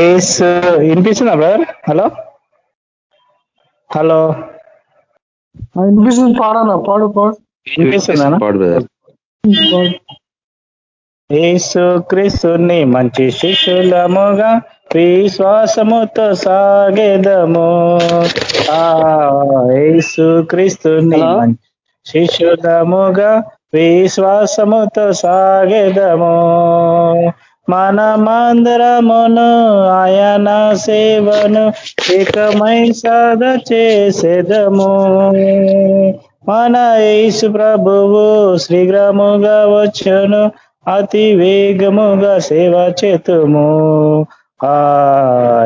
ఏస్ వినిపిస్తుందా brother hello hello వినిపిస్తుంది పాడనా? పాడు పాడు. వినిపిస్తుందా పాడు బ్రదర్ ఏసు క్రీస్తుని మంచి శిష్యులముగా విశ్వాసముతో సాగేదము. ఆ ఏసు క్రీస్తుని శిష్యులముగా విశ్వాసముతో సాగేదము. మనమందరమును ఆయన సేవను ఏకమై సాధ చేసేదము మన యేసు ప్రభువు శ్రీగ్రాముగా వచ్చును అతి వేగముగా సేవ చేతుము. ఆ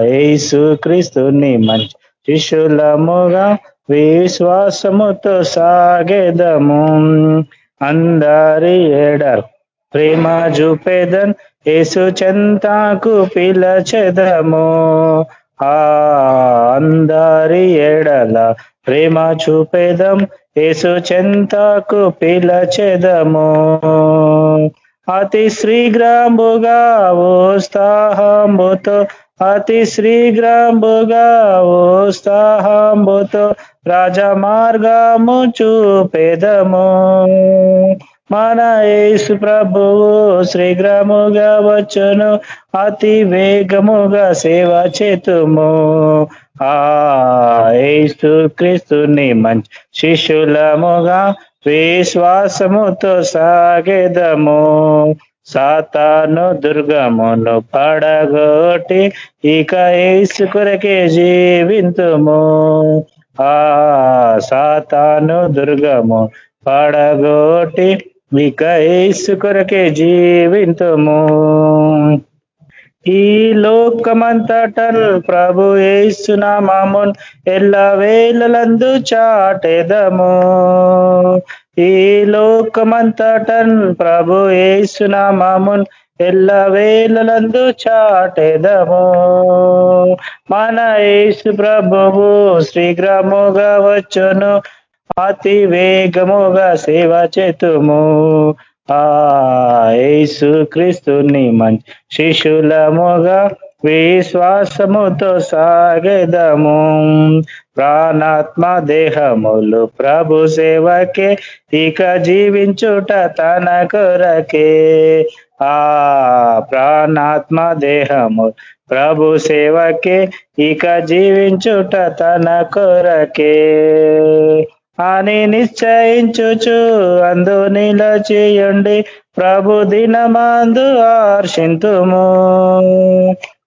యేసు క్రీస్తుని మంచి శిష్యులముగా విశ్వాసముతో సాగేదము. అందరి ఎడర్ ప్రేమ చూపేదన్ ఏసు చెంతాకు పిలచెదము. ఆ అందరి ఎడల ప్రేమ చూపేదం ఏసు చెంతాకు పిలచెదము. అతి శ్రీగ్రాంబుగా ఉత్సాహంబుతో అతి శ్రీగ్రంబుగా ఉత్సాహంబుతో రాజమార్గము చూపెదము మన యేసు ప్రభువు శ్రీగ్రముగా వచ్చును అతి వేగముగా సేవ చేతుము ఆ యేసు క్రీస్తుని మంచి శిష్యులముగా విశ్వాసముతో సాగేదము సాతాను దుర్గమును పడగొట్టి ఇక యేసు కొరకే జీవింతుము. ఆ సాతాను దుర్గము పడగొట్టి ఇక యేసు కొరకే జీవింతుము. ఈ లోకమంతటల్ ప్రభు ఏసున మామున్ ఎల్ల వేలందు చాటెదము. ఈ లోకమంతటన్ ప్రభు ఏసునామమున్ ఎల్ల వేళలందు చాటెదము. మన యేసు ప్రభువు శ్రీగ్రముగా వచ్చును అతి వేగముగా సేవ చేతుము. ఆ యేసు క్రీస్తుని మంచి శిష్యులముగా విశ్వాసముతో సాగేదము. ప్రాణాత్మ దేహములు ప్రభు సేవకే ఇక జీవించుట తన కొరకే. ఆ ప్రాణాత్మ దేహము ప్రభు సేవకే ఇక జీవించుట తన కొరకే. అని నిశ్చయించుచు అందు నిలచేయండి ప్రభు దినమందు ఆర్షింతుము.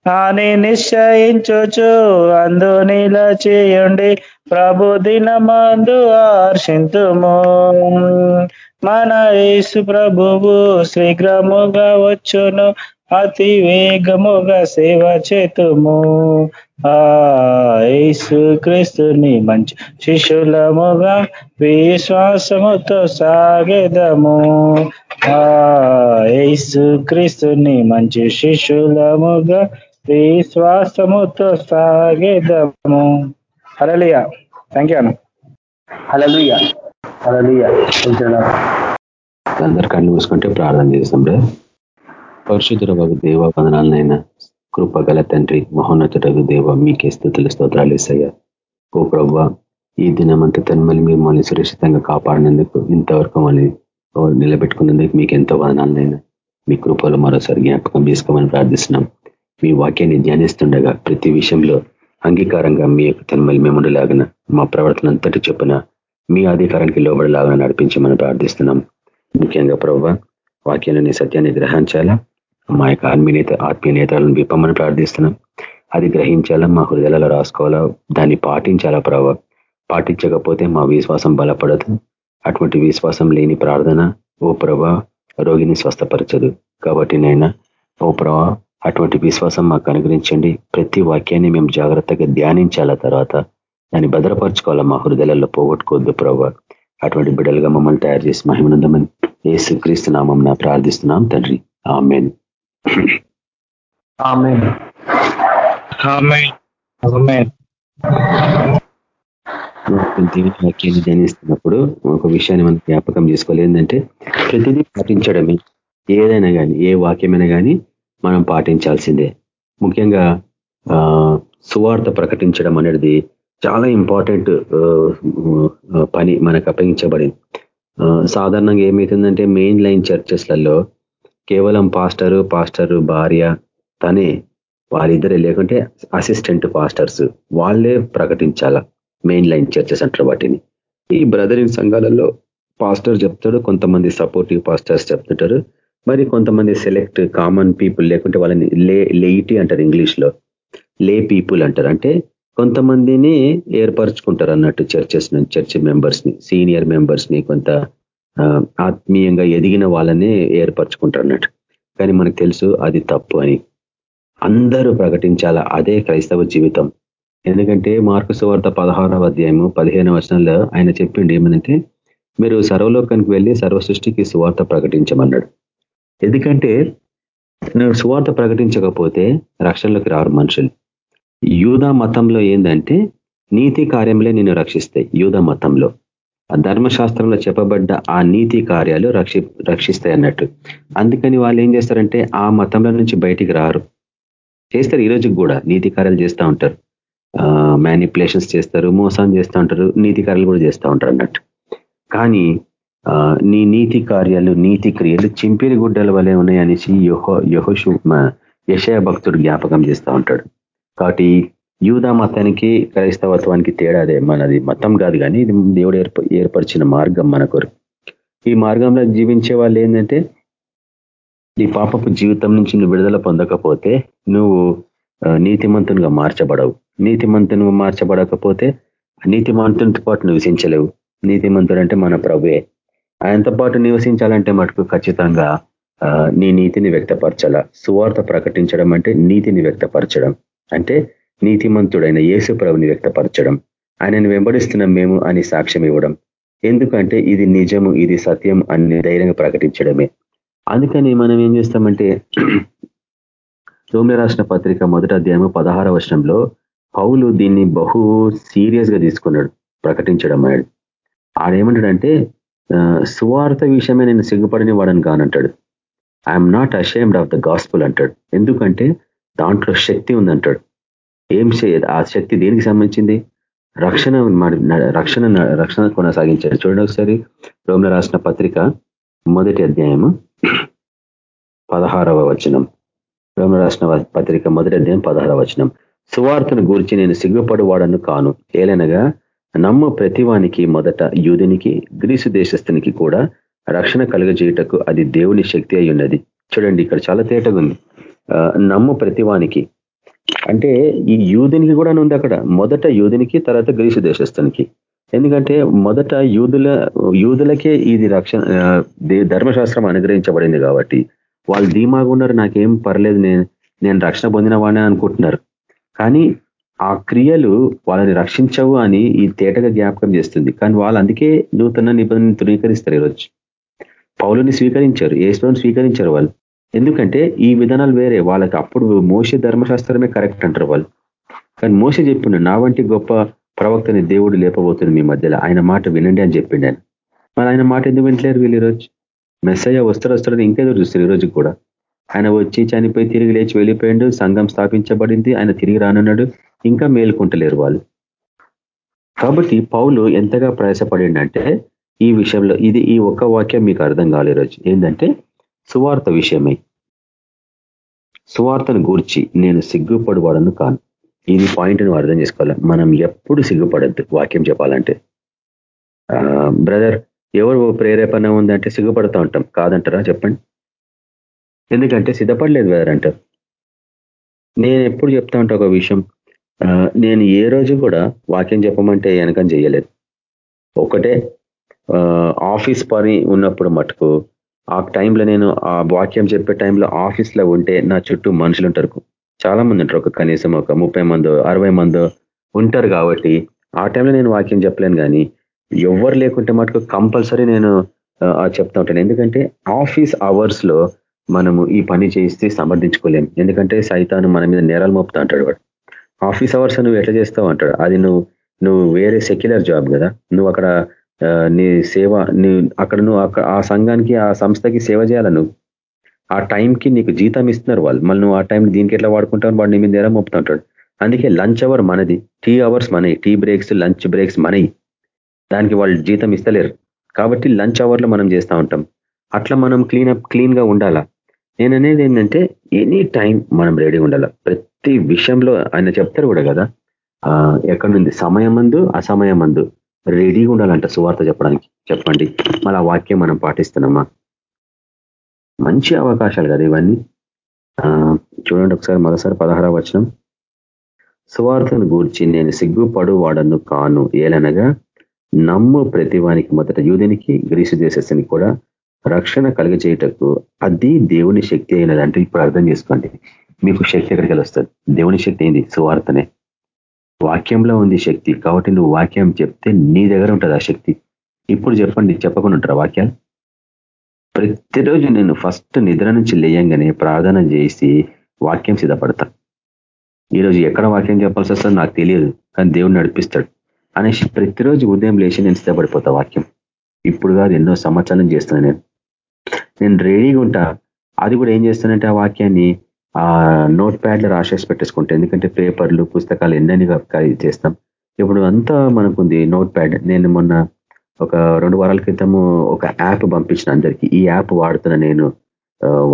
అని నిశ్చయించుచు అందు నిలచేయండి ప్రభు దినమందు ఆర్షింతుము. మన యేసు ప్రభువు శీఘ్రముగా వచ్చును అతి వేగముగా సేవ చేతుము. ఆ యేసు క్రీస్తుని మంచి శిష్యులముగా విశ్వాసముతో సాగేదము. ఆ యేసు క్రీస్తుని మంచి శిష్యులముగా విశ్వాసముతో సాగేదము. హరలియా థ్యాంక్ యూ అన్న. హలలుయ హలలుయ అందరు కళ్ళు మూసుకుంటే ప్రార్థన చేస్తాం రే పరిశుద్ధుల బాబు దేవ వందనాలనైనా కృపగల తండ్రి మహోన్నతుడగు దేవ మీకే స్థుతులు స్తోత్రాలు ఇస్తాయా. ఓ ప్రభా ఈ దినమంతా తన్మల్ని మీరు మళ్ళీ సురక్షితంగా కాపాడినందుకు ఇంతవరకు మళ్ళీ నిలబెట్టుకున్నందుకు మీకు ఎంతో వదనాలనైనా మీ కృపలు మరోసారి జ్ఞాపకం తీసుకోమని ప్రార్థిస్తున్నాం. మీ వాక్యాన్ని ధ్యానిస్తుండగా ప్రతి విషయంలో అంగీకారంగా మీ యొక్క తన్మలి మేముండలాగన మా ప్రవర్తన అంతటి చొప్పున మీ అధికారానికి లోబడలాగన నడిపించి మనం ప్రార్థిస్తున్నాం. ముఖ్యంగా ప్రవ్వ వాక్యాలని సత్యాన్ని గ్రహించాలా? మా యొక్క ఆత్మీయత ఆత్మీయ నేతలను విప్పమని ప్రార్థిస్తున్నాం. అది గ్రహించాలా? మా హృదయాలలో రాసుకోవాలా? దాన్ని పాటించాలా ప్రభావ? పాటించకపోతే మా విశ్వాసం బలపడదు. అటువంటి విశ్వాసం లేని ప్రార్థన ఓ ప్రభ రోగిని స్వస్థపరచదు. కాబట్టి నైనా ఓ ప్రభా అటువంటి విశ్వాసం మాకు అనుగ్రహించండి. ప్రతి వాక్యాన్ని మేము జాగ్రత్తగా ధ్యానించాల తర్వాత దాన్ని భద్రపరచుకోవాలా? మా హృదయాలలో పోగొట్టుకోవద్దు ప్రభావ అటువంటి బిడ్డలుగా మమ్మల్ని తయారు చేసి మహిమనందమని ఏసు క్రీస్తు నామం ప్రార్థిస్తున్నాం తండ్రి. ఆమెన్. వాక్యాన్ని ధ్యానిస్తున్నప్పుడు ఒక విషయాన్ని మనం జ్ఞాపకం చేసుకోవాలి. ఏంటంటే ప్రతిదీ పాటించడమే. ఏదైనా కానీ ఏ వాక్యమైనా కానీ మనం పాటించాల్సిందే. ముఖ్యంగా సువార్త ప్రకటించడం అనేది చాలా ఇంపార్టెంట్ పని మనకు అప్పగించబడింది. సాధారణంగా ఏమవుతుందంటే మెయిన్ లైన్ చర్చెస్లలో కేవలం పాస్టరు పాస్టరు భార్య తనే వాళ్ళిద్దరే లేకుంటే అసిస్టెంట్ పాస్టర్స్ వాళ్ళే ప్రకటించాల మెయిన్ లైన్ చర్చెస్ అంటారు వాటిని. ఈ బ్రదరింగ్ సంఘాలలో పాస్టర్ చెప్తాడు కొంతమంది సపోర్టివ్ పాస్టర్స్ చెప్తుంటారు. మరి కొంతమంది సెలెక్ట్ కామన్ పీపుల్ లేకుంటే వాళ్ళని లే లేయిటీ అంటారు ఇంగ్లీష్లో లే పీపుల్ అంటారు. అంటే కొంతమందిని ఏర్పరచుకుంటారు అన్నట్టు చర్చెస్ నుంచి చర్చ్ మెంబర్స్ని సీనియర్ మెంబర్స్ని కొంత ఆత్మీయంగా ఎదిగిన వాళ్ళని ఏర్పరచుకుంటారు అన్నట్టు. కానీ మనకు తెలుసు అది తప్పు అని. అందరూ ప్రకటించాల అదే క్రైస్తవ జీవితం. ఎందుకంటే మార్కు సువార్త పదహారవ అధ్యాయము పదిహేను వచనంలో ఆయన చెప్పిండి ఏమనంటే మీరు సర్వలోకానికి వెళ్ళి సర్వ సృష్టికి సువార్త ప్రకటించమన్నాడు. ఎందుకంటే నువ్వు సువార్త ప్రకటించకపోతే రక్షణలోకి రారు మనుషులు. యూదా మతంలో ఏంటంటే నీతి కార్యంలే నిన్ను రక్షిస్తాయి యూదా మతంలో. ఆ ధర్మశాస్త్రంలో చెప్పబడ్డ ఆ నీతి కార్యాలు రక్షి రక్షిస్తాయి అన్నట్టు. అందుకని వాళ్ళు ఏం చేస్తారంటే ఆ మతంలో నుంచి బయటికి రారు. చేస్తారు ఈరోజుకి కూడా నీతి కార్యాలు చేస్తూ ఉంటారు. మ్యానిపులేషన్స్ చేస్తారు మోసం చేస్తూ ఉంటారు నీతి కార్యాలు కూడా చేస్తూ ఉంటారు అన్నట్టు. కానీ నీ నీతి కార్యాలు నీతి క్రియలు చింపిరి గుడ్డల వలె ఉన్నాయనేసి యహో యహోషు యశయ భక్తుడు జ్ఞాపకం చేస్తూ ఉంటాడు. కాబట్టి యూదా మతానికి క్రైస్తవత్వానికి తేడా అదే మనది మతం కాదు కానీ ఇది దేవుడు ఏర్పరిచిన మార్గం మన కొరకు. ఈ మార్గంలో జీవించే వాళ్ళు ఏంటంటే నీ పాపపు జీవితం నుంచి నువ్వు విడుదల పొందకపోతే నువ్వు నీతిమంతునిగా మార్చబడవు. నీతిమంతునిగా మార్చబడకపోతే నీతిమంతునితో పాటు నివసించలేవు. నీతిమంతుడు అంటే మన ప్రభువే. ఆయనతో పాటు నివసించాలంటే మటుకు ఖచ్చితంగా నీ నీతిని వ్యక్తపరచాల. సువార్త ప్రకటించడం అంటే నీతిని వ్యక్తపరచడం. అంటే నీతిమంతుడైన యేసు ప్రభుని వ్యక్తపరచడం. ఆయనను వెంబడిస్తున్నాం మేము అని సాక్ష్యం ఇవ్వడం. ఎందుకంటే ఇది నిజము ఇది సత్యం అని ధైర్యంగా ప్రకటించడమే. అందుకని మనం ఏం చేస్తామంటే రోమ్య రాసిన పత్రిక మొదట అధ్యాయము పదహార వర్షంలో పౌలు దీన్ని బహు సీరియస్గా తీసుకున్నాడు ప్రకటించడం ఆయన ఆడేమంటాడంటే సువార్త విషయమే నేను సిగ్గుపడిన వాడని కానంటాడు I'm not ashamed of the gospel అంటాడు. ఎందుకంటే దాంట్లో శక్తి ఉందంటాడు. ఏం చేయదు ఆ శక్తి దేనికి సంబంధించింది? రక్షణ రక్షణ రక్షణ కొనసాగించాడు. చూడండి ఒకసారి రోమిల రాసిన పత్రిక మొదటి అధ్యాయము పదహారవ వచనం. రోమిల రాసిన పత్రిక మొదటి అధ్యాయం పదహారవ వచనం. సువార్తను గురించి నేను సిగ్గుపడువాడను కాను. ఏలనగా నమ్ము ప్రతివానికి మొదట యూదునికి గ్రీసు దేశస్థునికి కూడా రక్షణ కలుగజేయటకు అది దేవుని శక్తి అయి ఉన్నది. చూడండి ఇక్కడ చాలా తేటగా ఉంది. నమ్ము ప్రతివానికి. అంటే ఈ యూదునికి కూడా ఉంది అక్కడ. మొదట యూదునికి తర్వాత గ్రీసు దేశస్థునికి. ఎందుకంటే మొదట యూదుల యూదులకే ఇది రక్షణ ధర్మశాస్త్రం అనుగ్రహించబడింది కాబట్టి వాళ్ళు ధీమాగా ఉన్నారు. నాకేం పర్లేదు నేను నేను రక్షణ పొందిన వాడిని అనుకుంటున్నారు. కానీ ఆ క్రియలు వాళ్ళని రక్షించవు అని ఈ తేటగా జ్ఞాపకం చేస్తుంది. కానీ వాళ్ళు అందుకే నూతన నిబంధనను ధృవీకరిస్తారు ఈరోజు. పౌలుని స్వీకరించారు ఏసుని స్వీకరించారు వాళ్ళు. ఎందుకంటే ఈ విధానాలు వేరే. వాళ్ళకి అప్పుడు మోస ధర్మశాస్త్రమే కరెక్ట్ అంటారు వాళ్ళు. కానీ మోస చెప్పిండు నా వంటి గొప్ప ప్రవక్తని దేవుడు లేపబోతుంది మీ మధ్యలో ఆయన మాట వినండి అని చెప్పిండు ఆయన. మరి ఆయన మాట ఎందుకు వింటలేరు వీళ్ళు ఈరోజు? మెస్సయ్య వస్తారు వస్తారని ఇంకేదో చూస్తారు ఈరోజు కూడా. ఆయన వచ్చి చనిపోయి తిరిగి లేచి వెళ్ళిపోయిండు సంఘం స్థాపించబడింది ఆయన తిరిగి రానున్నాడు. ఇంకా మేల్కుంటలేరు వాళ్ళు. కాబట్టి పౌలు ఎంతగా ప్రయాసపడిందంటే ఈ విషయంలో ఇది ఈ ఒక్క వాక్యం మీకు అర్థం కావాలి రోజు. ఏంటంటే సువార్త విషయమై. సువార్తను గూర్చి నేను సిగ్గుపడువాడను కాను. ఇది పాయింట్ నువ్వు అర్థం చేసుకోవాలి? మనం ఎప్పుడు సిగ్గుపడద్దు వాక్యం చెప్పాలంటే. బ్రదర్ ఎవరు ప్రేరేపణ ఉందంటే సిగ్గుపడుతూ ఉంటాం. కాదంటారా? చెప్పండి. ఎందుకంటే సిద్ధపడలేదు బ్రదర్ అంటారు. నేను ఎప్పుడు చెప్తా ఉంటా ఒక విషయం? నేను ఏ రోజు కూడా వాక్యం చెప్పమంటే వెనకం చేయలేదు ఒకటే ఆఫీస్ పని ఉన్నప్పుడు మటుకు ఆ టైంలో నేను ఆ వాక్యం చెప్పే టైంలో ఆఫీస్లో ఉంటే నా చుట్టూ మనుషులు ఉంటారు. చాలా మంది ఉంటారు. ఒక కనీసం ఒక ముప్పై మందో అరవై మందో ఉంటారు కాబట్టి ఆ టైంలో నేను వాక్యం చెప్పలేను కానీ ఎవరు లేకుంటే మటుకు కంపల్సరీ నేను చెప్తా ఉంటాను. ఎందుకంటే ఆఫీస్ అవర్స్లో మనము ఈ పని చేస్తే సమర్థించుకోలేము ఎందుకంటే సైతాను మన మీద నేరాలు మోపుతా అంటాడు వాడు. ఆఫీస్ అవర్స్ నువ్వు ఎట్లా చేస్తావు అంటాడు. అది నువ్వు నువ్వు వేరే సెక్యులర్ జాబ్ కదా. నువ్వు అక్కడ నీ సేవ నీ అక్కడ నువ్వు ఆ సంఘానికి ఆ సంస్థకి సేవ చేయాల నువ్వు? ఆ టైంకి నీకు జీతం ఇస్తున్నారు వాళ్ళు. మళ్ళీ నువ్వు ఆ టైం దీనికి ఎట్లా వాడుకుంటావు వాడు నీ మీద నేరం మోపుతుంటాడు. అందుకే లంచ్ అవర్ మనది. టీ అవర్స్ మనవి టీ బ్రేక్స్ లంచ్ బ్రేక్స్ మనవి దానికి వాళ్ళు జీతం ఇస్తలేరు. కాబట్టి లంచ్ అవర్లో మనం చేస్తూ ఉంటాం. అట్లా మనం క్లీన్ అప్ క్లీన్గా ఉండాలా? నేను అనేది ఏంటంటే ఎనీ టైం మనం రెడీ ఉండాలా. ప్రతి ప్రతి విషయంలో ఆయన చెప్తారు కూడా కదా. ఎక్కడుంది సమయమందు అసమయమందు రెడీగా ఉండాలంట సువార్త చెప్పడానికి. చెప్పండి. మళ్ళీ ఆ వాక్యం మనం పాటిస్తున్నామా? మంచి అవకాశాలు కదా ఇవన్నీ. చూడండి ఒకసారి మరోసారి పదహార వచనం. సువార్తను గూర్చి నేను సిగ్గుపడు వాడను కాను. ఏలనగా నమ్ము ప్రతివానికి మొదట యూదునికి గ్రీసు దేశస్సుని కూడా రక్షణ కలిగజేయటకు అది దేవుని శక్తి అయినది అంటే ఇప్పుడు అర్థం చేసుకోండి. మీకు శక్తి ఎక్కడికి వస్తుంది దేవుని శక్తి ఏంది? సువార్తనే. వాక్యంలో ఉంది శక్తి. కాబట్టి నువ్వు వాక్యం చెప్తే నీ దగ్గర ఉంటుంది ఆ శక్తి. ఇప్పుడు చెప్పండి చెప్పకుండా ఉంటారు వాక్యాలు? ప్రతిరోజు నేను ఫస్ట్ నిద్ర నుంచి లేయంగానే ప్రార్థన చేసి వాక్యం సిద్ధపడతా ఈరోజు ఎక్కడ వాక్యం చెప్పాల్సి వస్తుందో నాకు తెలియదు కానీ దేవుడు నడిపిస్తాడు. అనేసి ప్రతిరోజు ఉదయం లేచి నేను సిద్ధపడిపోతా వాక్యం. ఇప్పుడు కాదు ఎన్నో సంవత్సరాలు చేస్తున్నాను నేను. నేను రెడీగా ఉంటా. అది కూడా ఏం చేస్తానంటే ఆ వాక్యాన్ని ఆ నోట్ ప్యాడ్లు రాసేసి పెట్టేసుకుంటే ఎందుకంటే పేపర్లు పుస్తకాలు ఎన్నని చేస్తాం. ఇప్పుడు అంతా మనకుంది నోట్ ప్యాడ్ నేను మొన్న ఒక రెండు వారాల క్రితము ఒక యాప్ పంపించిన అందరికీ. ఈ యాప్ వాడుతున్న నేను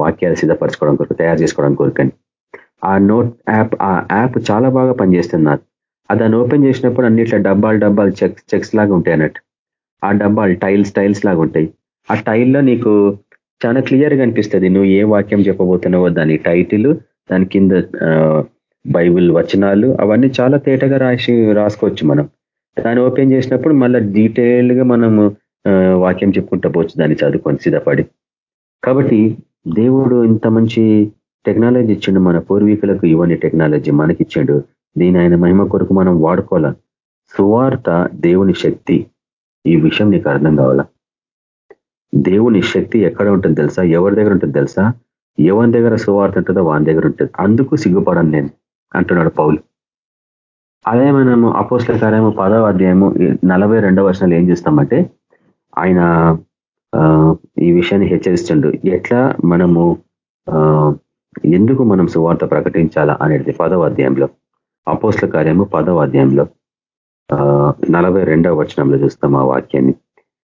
వాక్యాలు సిద్ధపరచుకోవడం కొరకు తయారు చేసుకోవడం కొరకని. ఆ నోట్ యాప్ ఆ యాప్ చాలా బాగా పనిచేస్తుంది నాకు. అది దాన్ని ఓపెన్ చేసినప్పుడు అన్నిట్లో డబ్బాలు డబ్బాలు చెక్స్ చెక్స్ లాగా ఉంటాయి అన్నట్టు. ఆ డబ్బాలు టైల్స్ టైల్స్ లాగా ఉంటాయి. ఆ టైల్లో నీకు చాలా క్లియర్గా అనిపిస్తుంది. నువ్వు ఏ వాక్యం చెప్పబోతున్నావో దాని టైటిల్ దాని కింద బైబిల్ వచనాలు అవన్నీ చాలా తేటగా రాసి రాసుకోవచ్చు మనం. దాన్ని ఓపెన్ చేసినప్పుడు మళ్ళీ డీటెయిల్గా మనము వాక్యం చెప్పుకుంటా పోవచ్చు దాన్ని చదువుకొని సిద్ధపడి. కాబట్టి దేవుడు ఇంత మంచి టెక్నాలజీ ఇచ్చిండు మన పూర్వీకులకు ఇవన్నీ టెక్నాలజీ మనకిచ్చిండు. దీని ఆయన మహిమ కొరకు మనం వాడుకోవాలా? సువార్త దేవుని శక్తి. ఈ విషయం నీకు అర్థం కావాలా? దేవుని శక్తి ఎక్కడ ఉంటుంది తెలుసా? ఎవరి దగ్గర ఉంటుంది తెలుసా? ఎవరి దగ్గర సువార్త ఉంటుందో వాని దగ్గర ఉంటుంది. అందుకు సిగ్గుపడను నేను అంటున్నాడు పౌలు. అదే మనము అపోస్ల కార్యము పదవ అధ్యాయము నలభై రెండవ వర్షాలు ఏం చేస్తామంటే ఆయన ఈ విషయాన్ని హెచ్చరిస్తుండు. ఎట్లా? మనము ఎందుకు మనం సువార్త ప్రకటించాలా అనేది పదవ అధ్యాయంలో. అపోస్ల కార్యము పదవ అధ్యాయంలో నలభై రెండవ వచనంలో చూస్తాం ఆ వాక్యాన్ని.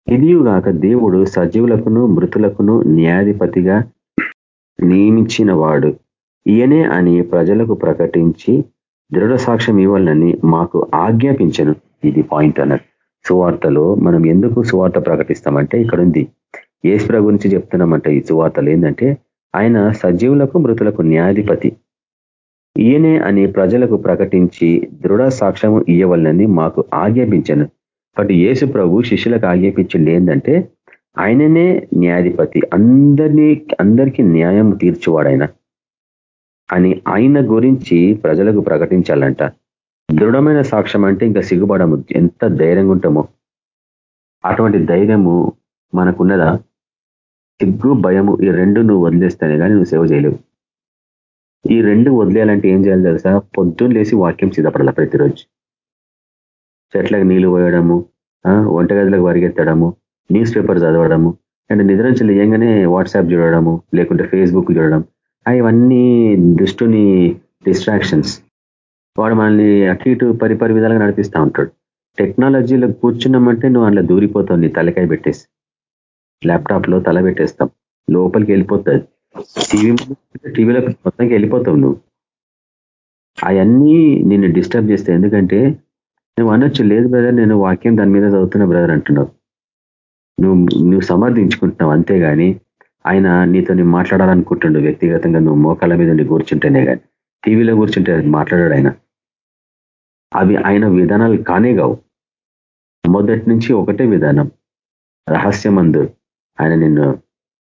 ఇదియుగాక దేవుడు సజీవులకును మృతులకును న్యాయాధిపతిగా నియమించిన వాడు ఈయనే అని ప్రజలకు ప్రకటించి దృఢ సాక్ష్యం ఇవ్వాలని మాకు ఆజ్ఞాపించను. ఇది పాయింట్ అన్నట్టు సువార్తలో మనం ఎందుకు సువార్త ప్రకటిస్తామంటే ఇక్కడ ఉంది ఏసుప్ర గురించి చెప్తున్నామంటే ఈ సువార్తలు ఏంటంటే ఆయన సజీవులకు మృతులకు న్యాయాధిపతి. ఈయనే అని ప్రజలకు ప్రకటించి దృఢ సాక్ష్యము ఇయ్యవలనని మాకు ఆజ్ఞాపించను. కాబట్టి యేసు ప్రభు శిష్యులకు ఆజ్ఞాపించింది ఏంటంటే ఆయననే న్యాయాధిపతి అందరినీ అందరికీ న్యాయం తీర్చువాడైన అని ఆయన గురించి ప్రజలకు ప్రకటించాలంట. దృఢమైన సాక్ష్యం అంటే ఇంకా సిగ్గుపడము. ఎంత ధైర్యంగా ఉంటామో. అటువంటి ధైర్యము మనకున్నదా? సిగ్గు భయము ఈ రెండు నువ్వు వదిలేస్తానే కానీ నువ్వు సేవ చేయలేవు. ఈ రెండు వదిలేయాలంటే ఏం చేయాలి తెలుసా? పొద్దున్న లేసి వాక్యం సిద్ధపడాల ప్రతిరోజు. చెట్లకు నీళ్ళు పోయడము వంటగదిలకు వరిగెత్తడము న్యూస్ పేపర్ చదవడము అండ్ నిద్ర నుంచి లేయంగానే వాట్సాప్ చూడడము లేకుంటే ఫేస్బుక్ చూడడం అవన్నీ దుష్టుని డిస్ట్రాక్షన్స్ వాడు మనల్ని అటు ఇటు పరిపరి విధాలుగా నడిపిస్తూ ఉంటాడు. టెక్నాలజీలో కూర్చున్నామంటే నువ్వు అందులో దూరిపోతావు నీ తలకాయ పెట్టేసి. ల్యాప్టాప్లో తల పెట్టేస్తాం. లోపలికి వెళ్ళిపోతుంది. టీవీ టీవీలో మొత్తానికి వెళ్ళిపోతావు నువ్వు. అవన్నీ నిన్ను డిస్టర్బ్ చేస్తాయి. ఎందుకంటే నువ్వు అనొచ్చు లేదు బ్రదర్ నేను వాక్యం దాని మీద చదువుతున్నా బ్రదర్ అంటున్నావు. నువ్వు నువ్వు సమర్థించుకుంటున్నావు అంతేగాని ఆయన నీతో మాట్లాడాలనుకుంటుండు వ్యక్తిగతంగా నువ్వు మోకాళ్ళ మీద ఉండి కూర్చుంటేనే కానీ టీవీలో కూర్చుంటే మాట్లాడాడు ఆయన. అవి ఆయన విధానాలు కానే కావు. మొదటి నుంచి ఒకటే విధానం. రహస్యమందు ఆయన నిన్ను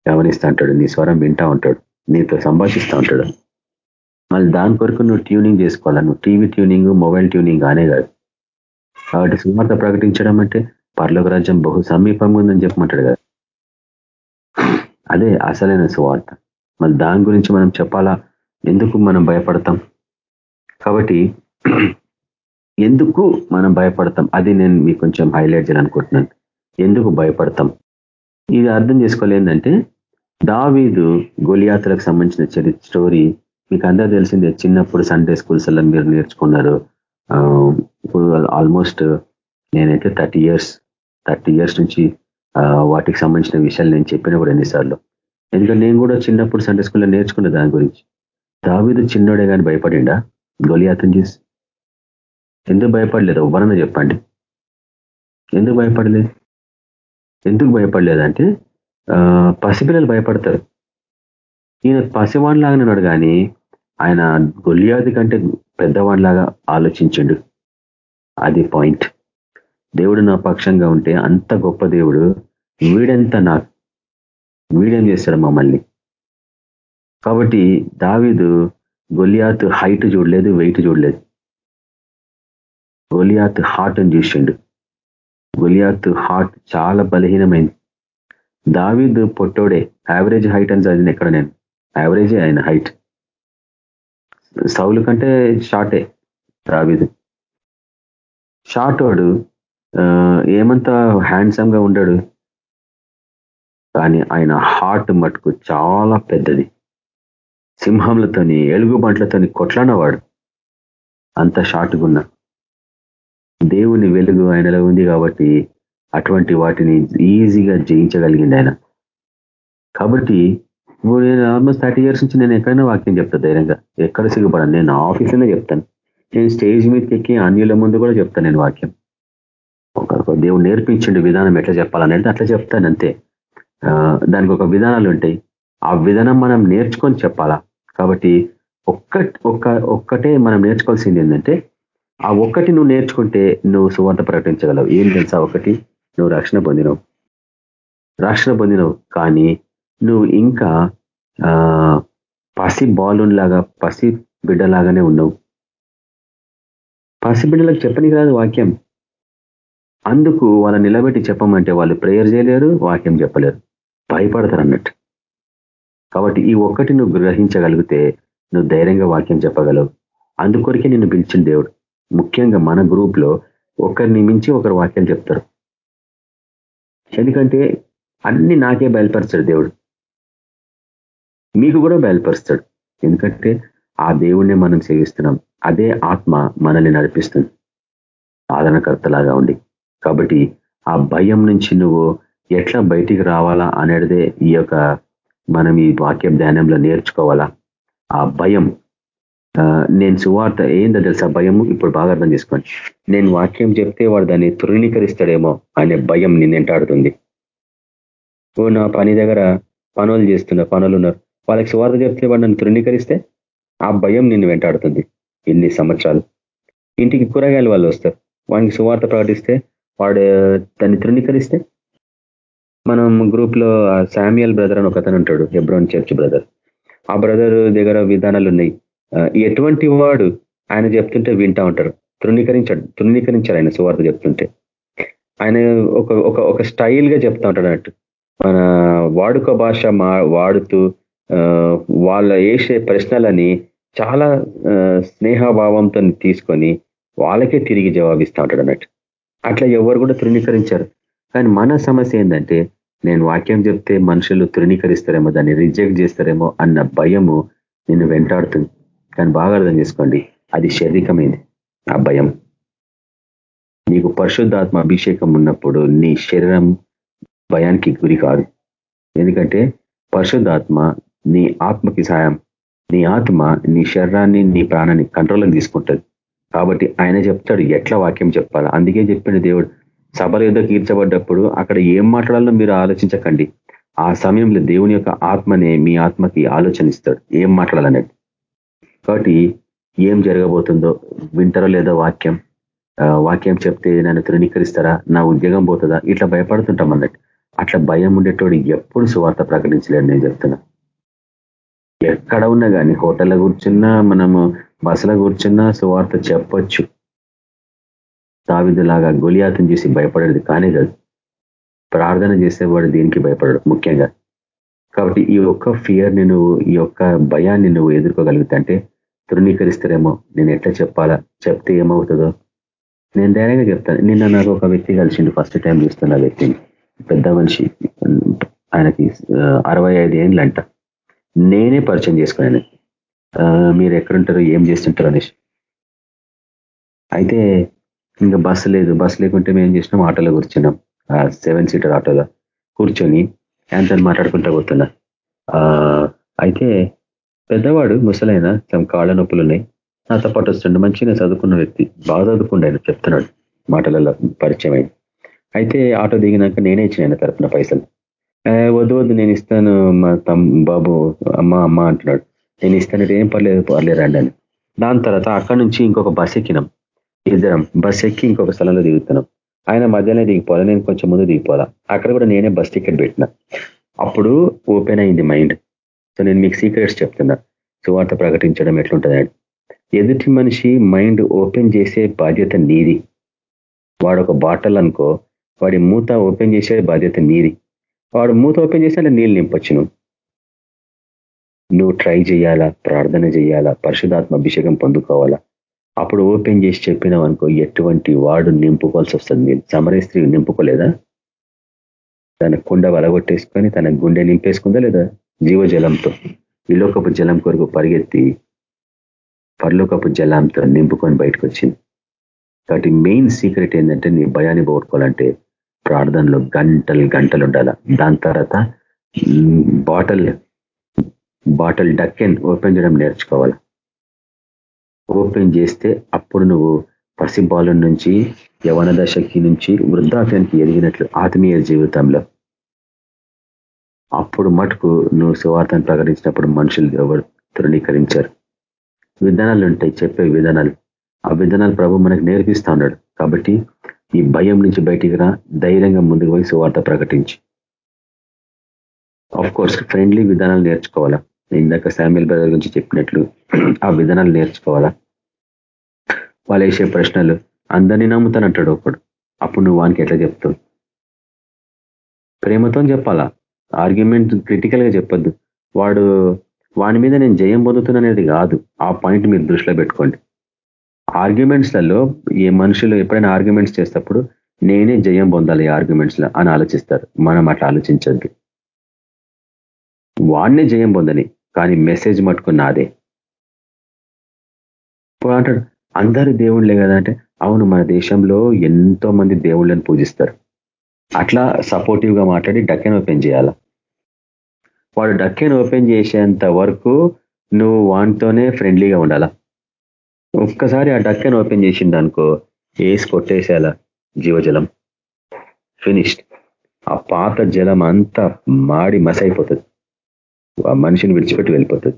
గమనిస్తూ ఉంటాడు నీ స్వరం వింటా ఉంటాడు నీతో సంభాషిస్తూ ఉంటాడు. మళ్ళీ దాని కొరకు నువ్వు ట్యూనింగ్ చేసుకోవాలా? నువ్వు టీవీ ట్యూనింగ్ మొబైల్ ట్యూనింగ్ కానే కాదు. కాబట్టి సువార్త ప్రకటించడం అంటే పర్లోక రాజ్యం బహు సమీపంగా ఉందని చెప్పమంటాడు కదా. అదే అసలైన సువార్త. మరి దాని గురించి మనం చెప్పాలా? ఎందుకు మనం భయపడతాం? కాబట్టి ఎందుకు మనం భయపడతాం? అది నేను మీకు కొంచెం హైలైట్ చేయాలనుకుంటున్నాను. ఎందుకు భయపడతాం? ఇది అర్థం చేసుకోలేదంటే దావీదు గొలియాతులకు సంబంధించిన చరిత్ర స్టోరీ మీకు అందరూ తెలిసిందే. చిన్నప్పుడు సండే స్కూల్స్ అలా మీరు నేర్చుకున్నారు. Um, ఇప్పుడు ఆల్మోస్ట్ uh, నేనైతే థర్టీ ఇయర్స్ థర్టీ ఇయర్స్ నుంచి uh, వాటికి సంబంధించిన విషయాలు నేను చెప్పిన కూడా ఎన్నిసార్లు. ఎందుకంటే నేను కూడా చిన్నప్పుడు సండే స్కూల్లో నేర్చుకున్న దాని గురించి. దావీదు చిన్నోడే కానీ భయపడిండా? గొలియాతం చేసి ఎందుకు భయపడలేదు? ఎవరన్నా చెప్పండి. ఎందుకు భయపడలేదు ఎందుకు భయపడలేదంటే uh, పసిపిల్లలు భయపడతారు. ఈయన పసివాణ్లాగానే ఉన్నాడు కానీ ఆయన గొలియాది కంటే పెద్దవాడిలాగా ఆలోచించండు. అది పాయింట్. దేవుడు నా పక్షంగా ఉంటే అంత గొప్ప దేవుడు వీడెంత నా వీడేం చేస్తాడు మమ్మల్ని? కాబట్టి దావీదు గొలియాత్ హైట్ చూడలేదు వెయిట్ చూడలేదు. గొలియాత్ హార్ట్ అని చూసిండు. గొలియాత్ హార్ట్ చాలా బలహీనమైంది. దావీదు పొట్టోడే యావరేజ్ హైట్ అని చదివిన ఎక్కడ నేను? యావరేజే ఆయన హైట్ సౌలు కంటే షార్టే రాబిడి షార్ట్ వాడు ఏమంత హ్యాండ్సమ్గా ఉండడు. కానీ ఆయన హార్ట్ మటుకు చాలా పెద్దది. సింహంలతోని ఎలుగుబంట్లతోని కొట్లానవాడు అంత షార్ట్గా ఉన్నా దేవుని వెలుగు ఆయనలో ఉంది కాబట్టి అటువంటి వాటిని ఈజీగా జయించగలిగింది ఆయన. కాబట్టి ఇప్పుడు నేను ఆల్మోస్ట్ థర్టీ ఇయర్స్ నుంచి నేను ఎక్కడైనా వాక్యం చెప్తాను ధైర్యంగా. ఎక్కడ సిగ్గుపడను. నేను ఆఫీస్లోనే చెప్తాను. నేను స్టేజ్ మీదకి ఎక్కి అన్యుల ముందు కూడా చెప్తాను నేను వాక్యం. ఒక దేవుడు నేర్పించండి విధానం ఎట్లా చెప్పాలనేది అట్లా చెప్తాను అంతే. దానికి ఒక విధానాలు ఉంటాయి. ఆ విధానం మనం నేర్చుకొని చెప్పాలా? కాబట్టి ఒక్క ఒక్క ఒక్కటే మనం నేర్చుకోవాల్సింది ఏంటంటే ఆ ఒక్కటి నువ్వు నేర్చుకుంటే నువ్వు సువార్త ప్రకటించగలవు. ఏం తెలుసా ఒకటి నువ్వు రక్షణ పొందినవు. రక్షణ పొందినవు. కానీ నువ్వు ఇంకా పసి లాగా పసి బిడ్డలాగానే ఉన్నావు పసి బిడ్డలకు కాదు వాక్యం. అందుకు వాళ్ళ నిలబెట్టి చెప్పమంటే వాళ్ళు ప్రేయర్ చేయలేరు వాక్యం చెప్పలేరు. భయపడతారు అన్నట్టు. కాబట్టి ఈ ఒక్కటి నువ్వు గ్రహించగలిగితే నువ్వు ధైర్యంగా వాక్యం చెప్పగలవు. అందుకొరికే నిన్ను పిలిచిన దేవుడు. ముఖ్యంగా మన గ్రూప్లో ఒకరిని మించి ఒకరు వాక్యాలు చెప్తారు. ఎందుకంటే అన్ని నాకే బయలుపరుస్తాడు దేవుడు. మీకు కూడా బయలుపరుస్తాడు. ఎందుకంటే ఆ దేవుణ్ణి మనం సేవిస్తున్నాం. అదే ఆత్మ మనల్ని నడిపిస్తుంది. ఆదరణకర్తలాగా ఉండి. కాబట్టి ఆ భయం నుంచి నువ్వు ఎట్లా బయటికి రావాలా అనేదే ఈ యొక్క మనం ఈ వాక్య ధ్యానంలో నేర్చుకోవాలా? ఆ భయం. నేను సువార్త ఏందో తెలుసా భయము? ఇప్పుడు బాగా అర్థం చేసుకోండి. నేను వాక్యం చెప్తే వాడు దాన్ని తృణీకరిస్తాడేమో అనే భయం నిన్నెంటాడుతుంది ఓ నా పని దగ్గర పనులు చేస్తున్న పనులు ఉన్నారు వాళ్ళకి సువార్త చెప్తే వాడు నన్ను తృణీకరిస్తే ఆ భయం నిన్ను వెంటాడుతుంది. ఇన్ని సంవత్సరాలు. ఇంటికి కూరగాయలు వాళ్ళు వస్తారు. వానికి సువార్త ప్రకటిస్తే వాడు దాన్ని తృణీకరిస్తే మనం గ్రూప్లో శామ్యుయల్ బ్రదర్ అని ఒకతను ఉంటాడు హెబ్రోన్ చర్చ్ బ్రదర్. ఆ బ్రదర్ దగ్గర విధానాలు ఉన్నాయి. ఎటువంటి వాడు ఆయన చెప్తుంటే వింటా ఉంటారు. తృణీకరించాడు తృణీకరించారు ఆయన సువార్త చెప్తుంటే. ఆయన ఒక ఒక ఒక స్టైల్గా చెప్తా ఉంటాడు అన్నట్టు. మన వాడుక భాష మా వాడుతూ వాళ్ళ వేసే ప్రశ్నలని చాలా స్నేహభావంతో తీసుకొని వాళ్ళకే తిరిగి జవాబిస్తూ ఉంటాడు అన్నట్టు. అట్లా ఎవరు కూడా తృణీకరించారు. కానీ మన సమస్య ఏంటంటే నేను వాక్యం చెప్తే మనుషులు తృణీకరిస్తారేమో దాన్ని రిజెక్ట్ చేస్తారేమో అన్న భయము నిన్ను వెంటాడుతుంది. కానీ బాగా అర్థం చేసుకోండి అది శారీరకమైంది ఆ భయం. నీకు పరిశుద్ధాత్మ అభిషేకం ఉన్నప్పుడు నీ శరీరం భయానికి గురి కాదు. ఎందుకంటే పరిశుద్ధాత్మ నీ ఆత్మకి సాయం. నీ ఆత్మ నీ శరీరాన్ని నీ ప్రాణాన్ని కంట్రోల్కి తీసుకుంటుంది. కాబట్టి ఆయన చెప్తాడు ఎట్లా వాక్యం చెప్పాలి? అందుకే చెప్పిన దేవుడు సభలు ఏదో తీర్చబడ్డప్పుడు అక్కడ ఏం మాట్లాడాలో మీరు ఆలోచించకండి. ఆ సమయంలో దేవుని యొక్క ఆత్మనే మీ ఆత్మకి ఆలోచన ఇస్తాడు ఏం మాట్లాడాలనేది. కాబట్టి ఏం జరగబోతుందో వింటారో లేదో వాక్యం. వాక్యం చెప్తే నన్ను తృణీకరిస్తారా? నా ఉద్యోగం పోతుందా? ఇట్లా భయపడుతుంటాం అన్నట్టు. అట్లా భయం ఉండేటోడు ఎప్పుడు సువార్త ప్రకటించలేడు నేను చెప్తున్నా. ఎక్కడ ఉన్నా కానీ హోటల్లో కూర్చున్నా మనము బస్సులో కూర్చున్నా సువార్త చెప్పొచ్చు. లాగా గొలియాతం చేసి భయపడేది కానీ కాదు. ప్రార్థన చేసేవాడు దీనికి భయపడడు ముఖ్యంగా. కాబట్టి ఈ ఒక్క ఫియర్ని నువ్వు ఈ యొక్క భయాన్ని నువ్వు ఎదుర్కోగలుగుతా అంటే తృణీకరిస్తారేమో. నేను ఎట్లా చెప్పాలా? చెప్తే ఏమవుతుందో? నేను ధైర్యంగా చెప్తాను. నిన్న నాకు ఒక వ్యక్తి కలిసిండు ఫస్ట్ టైం చూస్తున్న వ్యక్తిని. పెద్ద మనిషి. ఆయనకి అరవై ఐదు ఏండ్లంట. నేనే పరిచయం చేసుకున్నాను. మీరు ఎక్కడుంటారు ఏం చేస్తుంటారు అనేసి. అయితే ఇంకా బస్సు లేదు. బస్సు లేకుంటే మేము చేసినాం? ఆటోలో కూర్చున్నాం. సెవెన్ సీటర్ ఆటోలో కూర్చొని ఆయనతో మాట్లాడుకుంటా పోతున్నా. అయితే పెద్దవాడు ముసలైన తన కాళ్ళ నొప్పులు ఉన్నాయి. నాతో పాటు వస్తుండే. మంచిగా చదువుకున్న వ్యక్తి. బాగా చదువుకుండా ఆయన. చెప్తున్నాడు మాటలలో పరిచయం అయింది. అయితే ఆటో దిగినాక నేనే ఇచ్చిన ఆయన తరపున పైసలు. వద్దు వద్దు నేను ఇస్తాను మా తమ్ బాబు అమ్మ అమ్మ అంటున్నాడు. నేను ఇస్తానంటే ఏం పర్లేదు పర్లేదు రండి అని. దాని తర్వాత అక్కడి నుంచి ఇంకొక బస్ ఎక్కినాం. ఇద్దరం బస్ ఎక్కి ఇంకొక స్థలంలో దిగుతున్నాం. ఆయన మధ్యలో దిగిపోవాలి నేను కొంచెం ముందు దిగిపోవాలా? అక్కడ కూడా నేనే బస్ టికెట్ పెట్టిన. అప్పుడు ఓపెన్ అయింది మైండ్. సో నేను మీకు సీక్రెట్స్ చెప్తున్నా. సువార్త ప్రకటించడం ఎట్లుంటుంది ఎదుటి మనిషి మైండ్ ఓపెన్ చేసే బాధ్యత నీది. వాడు ఒక బాటల్ అనుకో వాడి మూత ఓపెన్ చేసే బాధ్యత నీది. వాడు మూత ఓపెన్ చేస్తే నీళ్ళు నింపచ్చును. నువ్వు నువ్వు ట్రై చేయాలా? ప్రార్థన చేయాలా? పరిశుధాత్మ అభిషేకం పొందుకోవాలా? అప్పుడు ఓపెన్ చేసి చెప్పినావు అనుకో ఎటువంటి వాడు నింపుకోవాల్సి వస్తుంది? నేను సమరే స్త్రీ నింపుకోలేదా? తన కుండ వలగొట్టేసుకొని తన గుండె నింపేసుకుందా లేదా? జీవజలంతో విలోకపు జలం కొరకు పరిగెత్తి పర్లోకపు జలంతో నింపుకొని బయటకు వచ్చింది కాబట్టి మెయిన్ సీక్రెట్ ఏంటంటే నీ భయాన్ని పోగొట్టుకోవాలంటే ప్రార్థనలో గంటలు గంటలు ఉండాల. దాని తర్వాత బాటల్ బాటల్ డక్కెన్ ఓపెన్ చేయడం నేర్చుకోవాలి. ఓపెన్ చేస్తే అప్పుడు నువ్వు పసిబాలం నుంచి యవన దశకి నుంచి వృద్ధాప్యానికి ఎదిగినట్లు ఆత్మీయ జీవితంలో. అప్పుడు మటుకు నువ్వు సువార్థను ప్రకటించినప్పుడు మనుషులు ఎవరు తృణీకరించారు. విధానాలు ఉంటాయి చెప్పే విధానాలు. ఆ విధానాలు ప్రభు మనకు నేర్పిస్తూ ఉన్నాడు. కాబట్టి ఈ భయం నుంచి బయటికి రా ధైర్యంగా ముందుకు పోయి సువార్త ప్రకటించి. ఆఫ్ కోర్స్ ఫ్రెండ్లీ విధానాలు నేర్చుకోవాలా? ఇందాక శామ్యుల్ బ్రదర్ గురించి చెప్పినట్లు ఆ విధానాలు నేర్చుకోవాలా? వాళ్ళు వేసే ప్రశ్నలు అందరినీ నమ్ముతానంటాడు ఒకడు. అప్పుడు నువ్వు వానికి ఎట్లా చెప్తావు? ప్రేమతో చెప్పాలా? ఆర్గ్యుమెంట్ క్రిటికల్గా చెప్పొద్దు. వాడు వాని మీద నేను జయం పొందుతున్నది కాదు. ఆ పాయింట్ మీరు దృష్టిలో పెట్టుకోండి. ఆర్గ్యుమెంట్స్లలో ఏ మనుషులు ఎప్పుడైనా ఆర్గ్యుమెంట్స్ చేసేటప్పుడు నేనే జయం పొందాలి ఈ ఆర్గ్యుమెంట్స్లో అని ఆలోచిస్తారు. మనం అట్లా ఆలోచించద్దు. వాడినే జయం పొందని కానీ మెసేజ్ మటుకు నాదే. ఇప్పుడు అంటాడు అందరు దేవుళ్ళే కదా అంటే అవును మన దేశంలో ఎంతో మంది దేవుళ్ళని పూజిస్తారు. అట్లా సపోర్టివ్గా మాట్లాడి డక్కెన్ ఓపెన్ చేయాల? వాడు డక్కెన్ ఓపెన్ చేసేంత వరకు నువ్వు వానితోనే ఫ్రెండ్లీగా ఉండాలా? ఒక్కసారి ఆ డక్కెన్ ఓపెన్ చేసింది అనుకో వేసి కొట్టేసేలా జీవజలం. ఫినిష్డ్ ఆ పాత జలం అంతా మాడి మసైపోతుంది. ఆ మనిషిని విడిచిపెట్టి వెళ్ళిపోతుంది.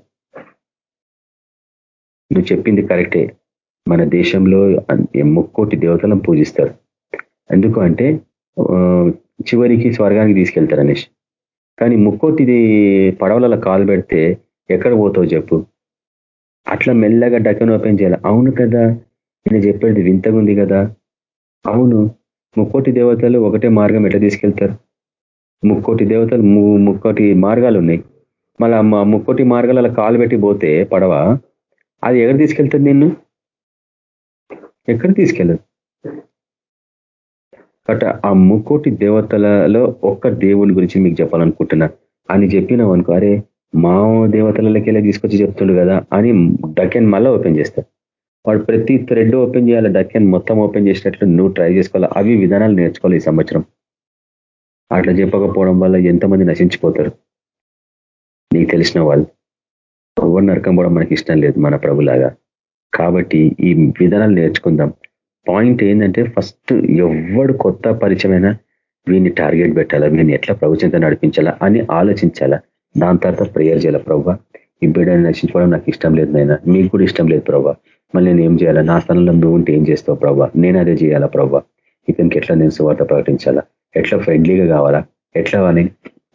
నువ్వు చెప్పింది కరెక్టే. మన దేశంలో ముక్కోటి దేవతలను పూజిస్తారు. ఎందుకు అంటే చివరికి స్వర్గానికి తీసుకెళ్తారు అనేసి కానీ ముక్కోటిది పడవలలో కాలు పెడితే ఎక్కడ పోతావు చెప్పు? అట్లా మెల్లగా డకన్ ఓపెన్ చేయాలి. అవును కదా నేను చెప్పేది వింతగా ఉంది కదా. అవును ముక్కోటి దేవతలు ఒకటే మార్గం ఎట్లా తీసుకెళ్తారు? ముక్కోటి దేవతలు ముక్కోటి మార్గాలు ఉన్నాయి. మళ్ళీ ముక్కోటి మార్గాలలో కాలు పెట్టి పోతే పడవ అది ఎక్కడ తీసుకెళ్తుంది నిన్ను? ఎక్కడ తీసుకెళ్ళదు బట్ ఆ ముక్కోటి దేవతలలో ఒక్క దేవుని గురించి మీకు చెప్పాలనుకుంటున్నా. అని చెప్పినావు అనుకో అరే మా దేవతలకెళ్ళి తీసుకొచ్చి చెప్తుండు కదా అని డకెన్ మళ్ళీ ఓపెన్ చేస్తారు వాడు ప్రతి థ్రెడ్ ఓపెన్ చేయాలి డకెన్ మొత్తం ఓపెన్ చేసినట్లు నువ్వు ట్రై చేసుకోవాలి అవి విధానాలు నేర్చుకోవాలి ఈ సంవత్సరం. అట్లా చెప్పకపోవడం వల్ల ఎంతమంది నశించిపోతారు? నీకు తెలిసిన వాళ్ళు. ఎవరు నరకం పోవడం మనకి ఇష్టం లేదు మన ప్రభులాగా. కాబట్టి ఈ విధానాలు నేర్చుకుందాం. పాయింట్ ఏంటంటే ఫస్ట్ ఎవడు కొత్త పరిచయమైనా వీడిని టార్గెట్ పెట్టాలా వీడిని ఎట్లా ప్రభుత్వంతో నడిపించాలా అని ఆలోచించాలా. దాని తర్వాత ప్రేయర్ చేయాలి ప్రభావ ఈ బిడ్డని నశించుకోవడం నాకు ఇష్టం లేదు నాయన. మీకు కూడా ఇష్టం లేదు ప్రభావ మళ్ళీ నేను ఏం చేయాలా? నా స్థానంలో నువ్వు ఉంటే ఏం చేస్తావు ప్రభావ నేను అదే చేయాలా ప్రభావ ఇతనికి ఎట్లా నేను సువార్త ప్రకటించాలా? ఎట్లా ఫ్రెండ్లీగా కావాలా? ఎట్లా అని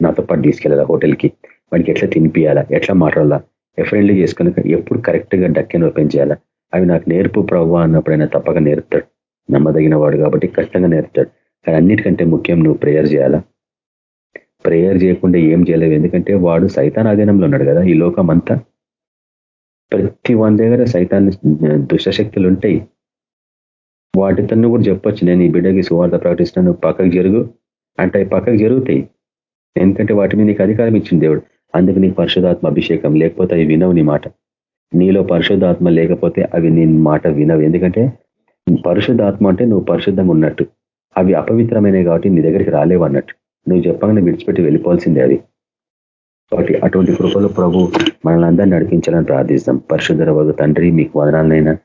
నాతో పాటు తీసుకెళ్ళాలా హోటల్కి? వాడికి ఎట్లా తినిపియాలా? ఎట్లా మాట్లాడాలా? ఫ్రెండ్లీ చేసుకుని ఎప్పుడు కరెక్ట్గా డక్కెన్ ఓపెన్ చేయాలా? అవి నాకు నేర్పు ప్రవ్వ అన్నప్పుడైనా తప్పక నేర్పుతాడు. నమ్మదగిన వాడు కాబట్టి కష్టంగా నేర్పుతాడు. కానీ అన్నిటికంటే ముఖ్యం నువ్వు ప్రేయర్ చేయాలా? ప్రేయర్ చేయకుండా ఏం చేయలేవు ఎందుకంటే వాడు సైతాన్ అధీనంలో ఉన్నాడు కదా ఈ లోకం అంతా ప్రతి వన్ దగ్గర సైతాన్ దుష్టశక్తులు ఉంటాయి. వాటితో కూడా చెప్పొచ్చు నేను ఈ బిడ్డకి సువార్త ప్రకటిస్తున్నాను పక్కకు జరుగు అంటే పక్కకు జరుగుతాయి. ఎందుకంటే వాటి మీద నీకు అధికారం ఇచ్చింది దేవుడు. అందుకు నీకు పరిశుధాత్మ అభిషేకం లేకపోతే అవి వినవు నీ మాట. నీలో పరిశుద్ధాత్మ లేకపోతే అవి నీ మాట వినవు. ఎందుకంటే పరిశుద్ధాత్మ అంటే నువ్వు పరిశుద్ధంగా ఉన్నట్టు. అవి అపవిత్రమైనవి కాబట్టి నీ దగ్గరికి రాలేవు అన్నట్టు. నువ్వు చెప్పగానే విడిచిపెట్టి వెళ్ళిపోవాల్సిందే అది. కాబట్టి అటువంటి కృపలు ప్రభు మనల్ని అందరినీ నడిపించాలని ప్రార్థిస్తాం. పరిశుద్ధ వగు తండ్రి మీకు వదనాలనైనా.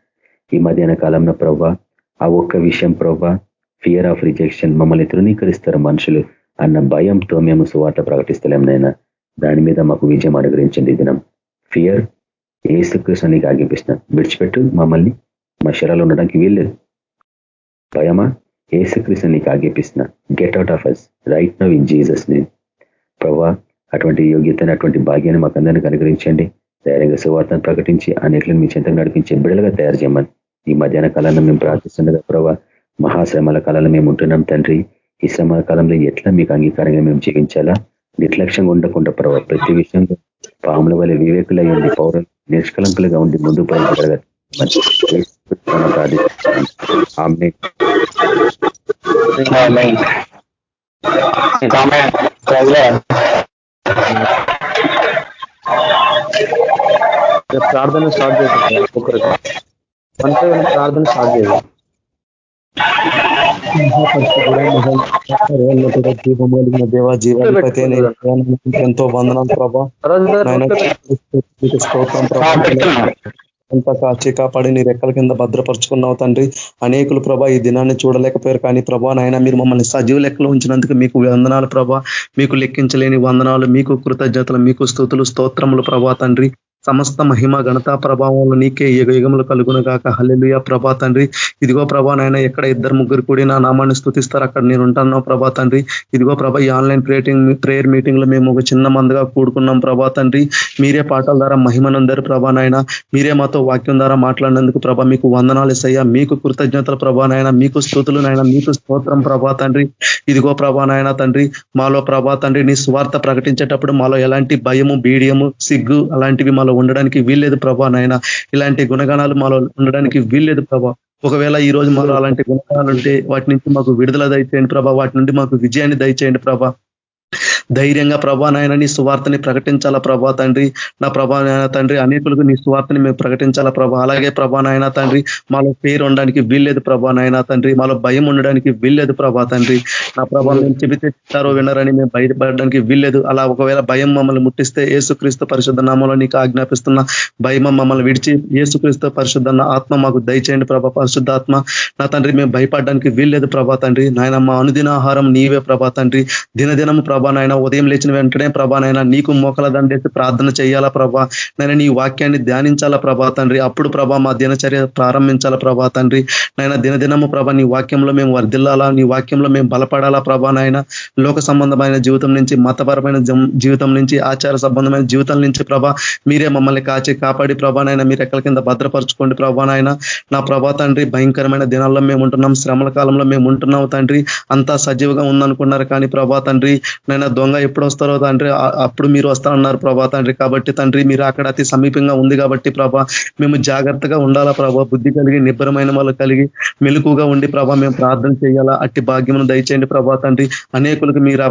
ఈ మధ్యాహ్న కాలంలో ప్రభా ఆ ఒక్క విషయం ప్రభా ఫియర్ ఆఫ్ రిజెక్షన్ మమ్మల్ని తృణీకరిస్తారు మనుషులు అన్న భయంతో మేము సువార్త ప్రకటిస్తలేమునైనా దాని మీద మాకు విజయం అనుగ్రహించండి దినం. ఫియర్ ఏసుకృష్ణ నీకు ఆగిపిస్తున్నాం విడిచిపెట్టు మమ్మల్ని. మా శరాలు ఉండడానికి వీల్లేదు. భయమా? ఏసుకృష్ణ నీకు ఆజ్ఞాపిస్తున్నా get out of us right now in Jesus నేను ప్రభా అటువంటి యోగ్యతను అటువంటి భాగ్యాన్ని మాకు అందరినీ అనుగ్రహించండి. ధైర్యంగా సువార్తను ప్రకటించి అన్నిటిని మీ చెంతకు నడిపించే బిడలుగా తయారు చేయమని ఈ మధ్యాహ్న కాలంలో మేము ప్రార్థిస్తుండగా ప్రభా మహాశ్రమాల కాలంలో మేము ఉంటున్నాం తండ్రి. ఈ శ్రమల కాలంలో ఎట్లా మీకు అంగీకారంగా మేము జీవించాలా? నిర్లక్ష్యంగా ఉండకుండా ప్రభావ ప్రతి విషయంలో పాముల వల్ల వివేకులయ్యండి పౌరులు నిష్కలంకులుగా ఉండి ముందు పోయి ప్రార్థన స్టార్ట్ చేస్తాం ఒక్కొక్కరికి అంతే ప్రార్థన స్టార్ట్ చేయాలి దీపం కలిగిన దేవ జీవాధిపతి ఎంతో వందనాలు ప్రభా స్తోత్రం ప్రభా అంత కాచి కాపాడి నీ రెక్కల కింద భద్రపరుచుకున్నావు తండ్రి. అనేకులు ప్రభా ఈ దినాన్ని చూడలేకపోయారు. కానీ ప్రభా నాయన మీరు మమ్మల్ని సజీవ లెక్కలో ఉంచినందుకు మీకు వందనాలు ప్రభా. మీకు లెక్కించలేని వందనాలు మీకు కృతజ్ఞతలు మీకు స్థుతులు స్తోత్రములు ప్రభా తండ్రి. సమస్త మహిమ ఘనతా ప్రభావంలో నీకే యుగ యుగములు కలుగును గాక. హల్లెలుయ. ప్రభా తండ్రి ఇదిగో ప్రభా నాయన ఎక్కడ ఇద్దరు ముగ్గురు కూడి నా నామాన్ని స్థుతిస్తారు అక్కడ నేను ఉంటాను ప్రభా తండ్రి. ఇదిగో ప్రభా ఈ ఆన్లైన్ ప్రేటింగ్ ప్రేయర్ మీటింగ్లో మేము ఒక చిన్న మందుగా కూడుకున్నాం ప్రభా తండ్రి. మీరే పాటల ద్వారా మహిమనందరు ప్రభా నాయన. మీరే మాతో వాక్యం ద్వారా మాట్లాడినందుకు ప్రభా మీకు వందనాలు ఇస్తాయా మీకు కృతజ్ఞతలు ప్రభా నాయన. మీకు స్థుతులు నాయన. మీకు స్తోత్రం ప్రభా తండ్రి. ఇదిగో ప్రభా నాయన తండ్రి మాలో ప్రభా తండ్రి నీ స్వార్థ ప్రకటించేటప్పుడు మాలో ఎలాంటి భయము బీడియము సిగ్గు అలాంటివి మాలో ఉండడానికి వీల్లేదు ప్రభా నాయన. ఇలాంటి గుణగణాలు మాలో ఉండడానికి వీల్లేదు ప్రభా. ఒకవేళ ఈ రోజు మాలో అలాంటి గుణగణాలు ఉంటే వాటి నుంచి మాకు విడుదల దయచేయండి ప్రభా. వాటి నుండి మాకు విజయాన్ని దయచేయండి ప్రభా. ధైర్యంగా ప్రభా నాయన నీ సువార్తని ప్రకటించాలా ప్రభా తండ్రి? నా ప్రభా నాయన తండ్రి అనేకులకు నీ సువార్తని మేము ప్రకటించాలా ప్రభా? అలాగే ప్రభా నాయన తండ్రి మాలో పేరు ఉండడానికి వీల్లేదు ప్రభా నాయన తండ్రి. మాలో భయం ఉండడానికి వీల్లేదు ప్రభా తండ్రి. నా ప్రభా మేము చెబితే చెప్తారో వినరని మేము బయటపడడానికి వీల్లేదు. అలా ఒకవేళ భయం మమ్మల్ని ముట్టిస్తే ఏసుక్రీస్తు పరిశుద్ధ నామంలో నీకు ఆజ్ఞాపిస్తున్న. భయం మమ్మల్ని విడిచి ఏసుక్రీస్తు పరిశుద్ధ ఆత్మ మాకు దయచేయండి ప్రభా పరిశుద్ధాత్మ. నా తండ్రి మేము భయపడడానికి వీల్లేదు ప్రభా తండ్రి. నాయన మా అనుదిన ఆహారం నీవే ప్రభా తండ్రి. దినదినము ప్రభా నాయన ఉదయం లేచిన వెంటనే ప్రభా నాయన నీకు మోకల దండేసి ప్రార్థన చేయాలా ప్రభా? నైనా నీ వాక్యాన్ని ధ్యానించాలా ప్రభా తండ్రి? అప్పుడు ప్రభా మా దినచర్య ప్రారంభించాలా ప్రభా తండ్రి? నైనా దినదినము ప్రభా నీ వాక్యంలో మేము వర్దిల్లాలా నీ వాక్యంలో మేము బలపడాలా ప్రభా నాయన? లోక సంబంధమైన జీవితం నుంచి మతపరమైన జీవితం నుంచి ఆచార సంబంధమైన జీవితం నుంచి ప్రభా మీరే మమ్మల్ని కాచి కాపాడి ప్రభా నాయన మీరు ఎక్కల కింద భద్రపరచుకోండి ప్రభా నాయన. నా ప్రభా తండ్రి భయంకరమైన దినాల్లో మేము ఉంటున్నాం శ్రమల కాలంలో మేము ఉంటున్నాం తండ్రి. అంతా సజీవంగా ఉందనుకున్నారు కానీ ప్రభా తండ్రి నైనా దొంగ ఎప్పుడు వస్తారో తండ్రి అప్పుడు మీరు వస్తారన్నారు ప్రభా తండ్రి. కాబట్టి తండ్రి మీరు అక్కడ అతి సమీపంగా ఉంది కాబట్టి ప్రభా మేము జాగ్రత్తగా ఉండాలా ప్రభా. బుద్ధి కలిగి నిబ్బరమైన వాళ్ళు కలిగి మెలుకుగా ఉండి ప్రభా మేము ప్రార్థన చేయాలా. అట్టి భాగ్యమును దయచేయండి ప్రభా తండ్రి. అనేకులకు మీరు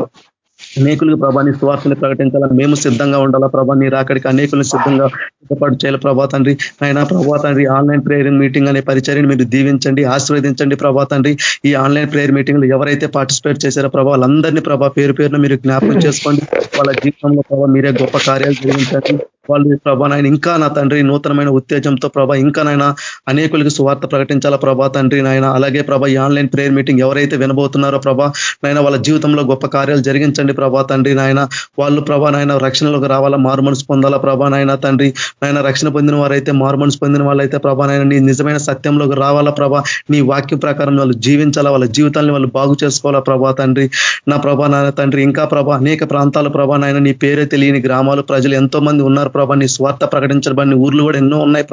అనేకులకు ప్రభాని స్వార్థను ప్రకటించాలా? మేము సిద్ధంగా ఉండాలా? ప్రభా నీ రాకడికి అనేకులను సిద్ధంగా సిద్ధపాటు చేయాలి? ప్రభా తండ్రి ఆయన ప్రభా తండ్రి ఆన్లైన్ ప్రేయర్ మీటింగ్ అనే పరిచర్ని మీరు దీవించండి ఆశీర్వదించండి ప్రభా తండ్రి. ఈ ఆన్లైన్ ప్రేయర్ మీటింగ్లో ఎవరైతే పార్టిసిపేట్ చేశారో ప్రభా వాళ్ళందరినీ ప్రభా పేరు పేరును మీరు జ్ఞాపకం చేసుకోండి. వాళ్ళ జీవితంలో ప్రభావ మీరే గొప్ప కార్యాలు జీవించండి వాళ్ళు ప్రభా నాయన ఇంకా నా తండ్రి నూతనమైన ఉత్తేజంతో ప్రభా ఇంకా నాయన అనేకులకి సువార్త ప్రకటించాలా ప్రభా తండ్రి నాయన? అలాగే ప్రభా ఈ ఆన్లైన్ ప్రేయర్ మీటింగ్ ఎవరైతే వినబోతున్నారో ప్రభా నాయన వాళ్ళ జీవితంలో గొప్ప కార్యాలు జరిగించండి ప్రభా తండ్రి నాయన. వాళ్ళు ప్రభా నాయన రక్షణలోకి రావాలా మారుమనసు పొందాలా ప్రభా నాయన తండ్రి. నాయన రక్షణ పొందిన వారైతే మారుమనసు పొందిన వాళ్ళైతే ప్రభా నాయన నీ నిజమైన సత్యంలోకి రావాలా ప్రభా నీ వాక్యం ప్రకారం వాళ్ళు జీవించాలా వాళ్ళ జీవితాన్ని వాళ్ళు బాగు చేసుకోవాలా ప్రభా తండ్రి. నా ప్రభా నాయన తండ్రి ఇంకా ప్రభా అనేక ప్రాంతాల ప్రభా నాయన నీ పేరే తెలియని గ్రామాలు ప్రజలు ఎంతో మంది ఉన్నారు ప్రభా నీ స్వార్థ ప్రకటించబడిన ఊర్లు కూడా ఎన్నో ఉన్నాయి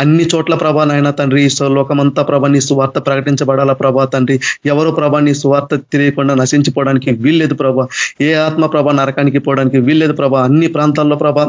అన్ని చోట్ల ప్రభా నాయన తండ్రి లోకమంతా ప్రభా నీ స్వార్థ ప్రకటించబడాలా ప్రభా తండ్రి. ఎవరు ప్రభా నీ స్వార్థ తెలియకుండా నశించిపోవడానికి వీల్లేదు ప్రభా. ఏ ఆత్మ ప్రభా నరకానికి పోవడానికి వీల్లేదు ప్రభా. అన్ని ప్రాంతాల్లో ప్రభా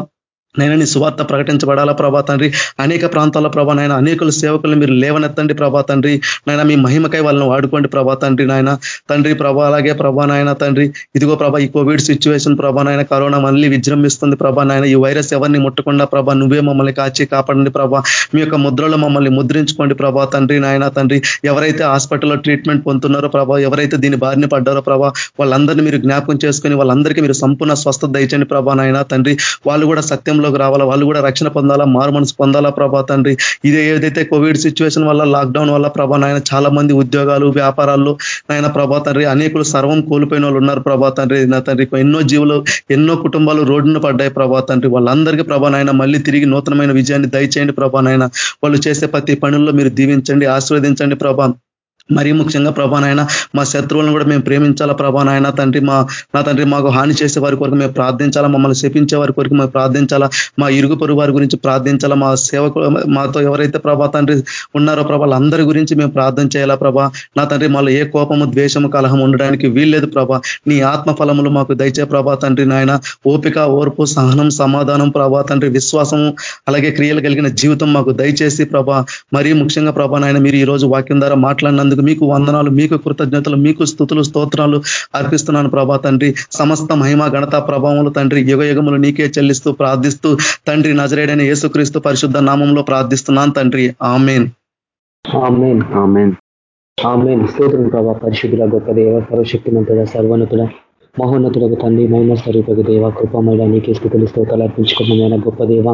నైనా నీ సువార్త ప్రకటించబడాలా ప్రభా తండ్రి? అనేక ప్రాంతాల ప్రభా నాయన అనేకుల సేవకులు మీరు లేవనెత్తండి ప్రభా తండ్రి. నాయన మీ మహిమకై వాళ్ళని వాడుకోండి ప్రభా తండ్రి నాయన తండ్రి ప్రభా అలాగే ప్రభా నాయన తండ్రి. ఇదిగో ప్రభా ఈ కోవిడ్ సిచ్యువేషన్ ప్రభా నాయన కరోనా మళ్ళీ విజృంభిస్తుంది ప్రభా నాయన ఈ వైరస్ ఎవరిని ముట్టకుండా ప్రభా నువ్వే మమ్మల్ని కాచి కాపాడండి ప్రభా. మీ యొక్క ముద్రలో మమ్మల్ని ముద్రించుకోండి ప్రభా తండ్రి నాయన తండ్రి. ఎవరైతే హాస్పిటల్లో ట్రీట్మెంట్ పొందుతున్నారో ప్రభా ఎవరైతే దీని బారిన పడ్డారో ప్రభా వాళ్ళందరినీ మీరు జ్ఞాపకం చేసుకొని వాళ్ళందరికీ మీరు సంపూర్ణ స్వస్థత దయచండి ప్రభా నాయన తండ్రి. వాళ్ళు కూడా సత్యం లోకి రావాలా? వాళ్ళు కూడా రక్షణ పొందాలా? మారు మనసు పొందాలా ప్రభా తండ్రి? ఇదే ఏదైతే కోవిడ్ సిచ్యువేషన్ వల్ల లాక్డౌన్ వల్ల ప్రభా నాయన చాలా మంది ఉద్యోగాలు వ్యాపారాల్లో నాయన ప్రభా తండ్రి అనేకులు సర్వం కోల్పోయిన వాళ్ళు ఉన్నారు ప్రభా తండ్రి. నా తండ్రి ఎన్నో జీవులు ఎన్నో కుటుంబాలు రోడ్డున పడ్డాయి ప్రభా తండ్రి. వాళ్ళందరికీ ప్రభా నాయన మళ్ళీ తిరిగి నూతనమైన విజయాన్ని దయచేయండి ప్రభా నాయన. వాళ్ళు చేసే ప్రతి పనుల్లో మీరు దీవించండి ఆశీర్వదించండి ప్రభా. మరీ ముఖ్యంగా ప్రభానైనా మా శత్రువులను కూడా మేము ప్రేమించాలా ప్రభానైనా తండ్రి మా నా తండ్రి మాకు హాని చేసే వారి కొరకు మేము ప్రార్థించాలా? మమ్మల్ని శపించే వారి కొరకు మేము ప్రార్థించాలా? మా ఇరుగు పొరుగు వారి గురించి ప్రార్థించాలా? మా సేవకు మాతో ఎవరైతే ప్రభా తండ్రి ఉన్నారో ప్రభా అందరి గురించి మేము ప్రార్థన చేయాలా ప్రభా? నా తండ్రి మాలో ఏ కోపము ద్వేషము కలహం ఉండడానికి వీల్లేదు ప్రభా. నీ ఆత్మ ఫలములు మాకు దయచే ప్రభా తండ్రి నాయన. ఓపిక ఓర్పు సహనం సమాధానం ప్రభా తండ్రి. విశ్వాసము అలాగే క్రియలు కలిగిన జీవితం మాకు దయచేసి ప్రభా. మరీ ముఖ్యంగా ప్రభా నాయన మీరు ఈ రోజు వాక్యం ద్వారా మాట్లాడినందుకు మీకు వందనాలు మీకు కృతజ్ఞతలు మీకు స్థుతులు స్తోత్రాలు అర్పిస్తున్నాను ప్రభా తండ్రి. సమస్త మహిమ గణత ప్రభావములు తండ్రి యుగయుగములు నీకే చెల్లిస్తూ ప్రార్థిస్తూ తండ్రి నజరేడైన యేసుక్రీస్తు పరిశుద్ధ నామంలో ప్రార్థిస్తున్నాను తండ్రి. ఆమెన్. స్తోత్రం ప్రభా పరిశుద్ధుల గొప్ప దేవ సర్వశక్తిమంతుడ సర్వోన్నతుడ మహోన్నతులకు తండ్రి మహిమ స్వరూపకు దేవ కృపమైన నీకే స్థితులు స్తోతాలు అర్పించుకున్న గొప్ప దేవ.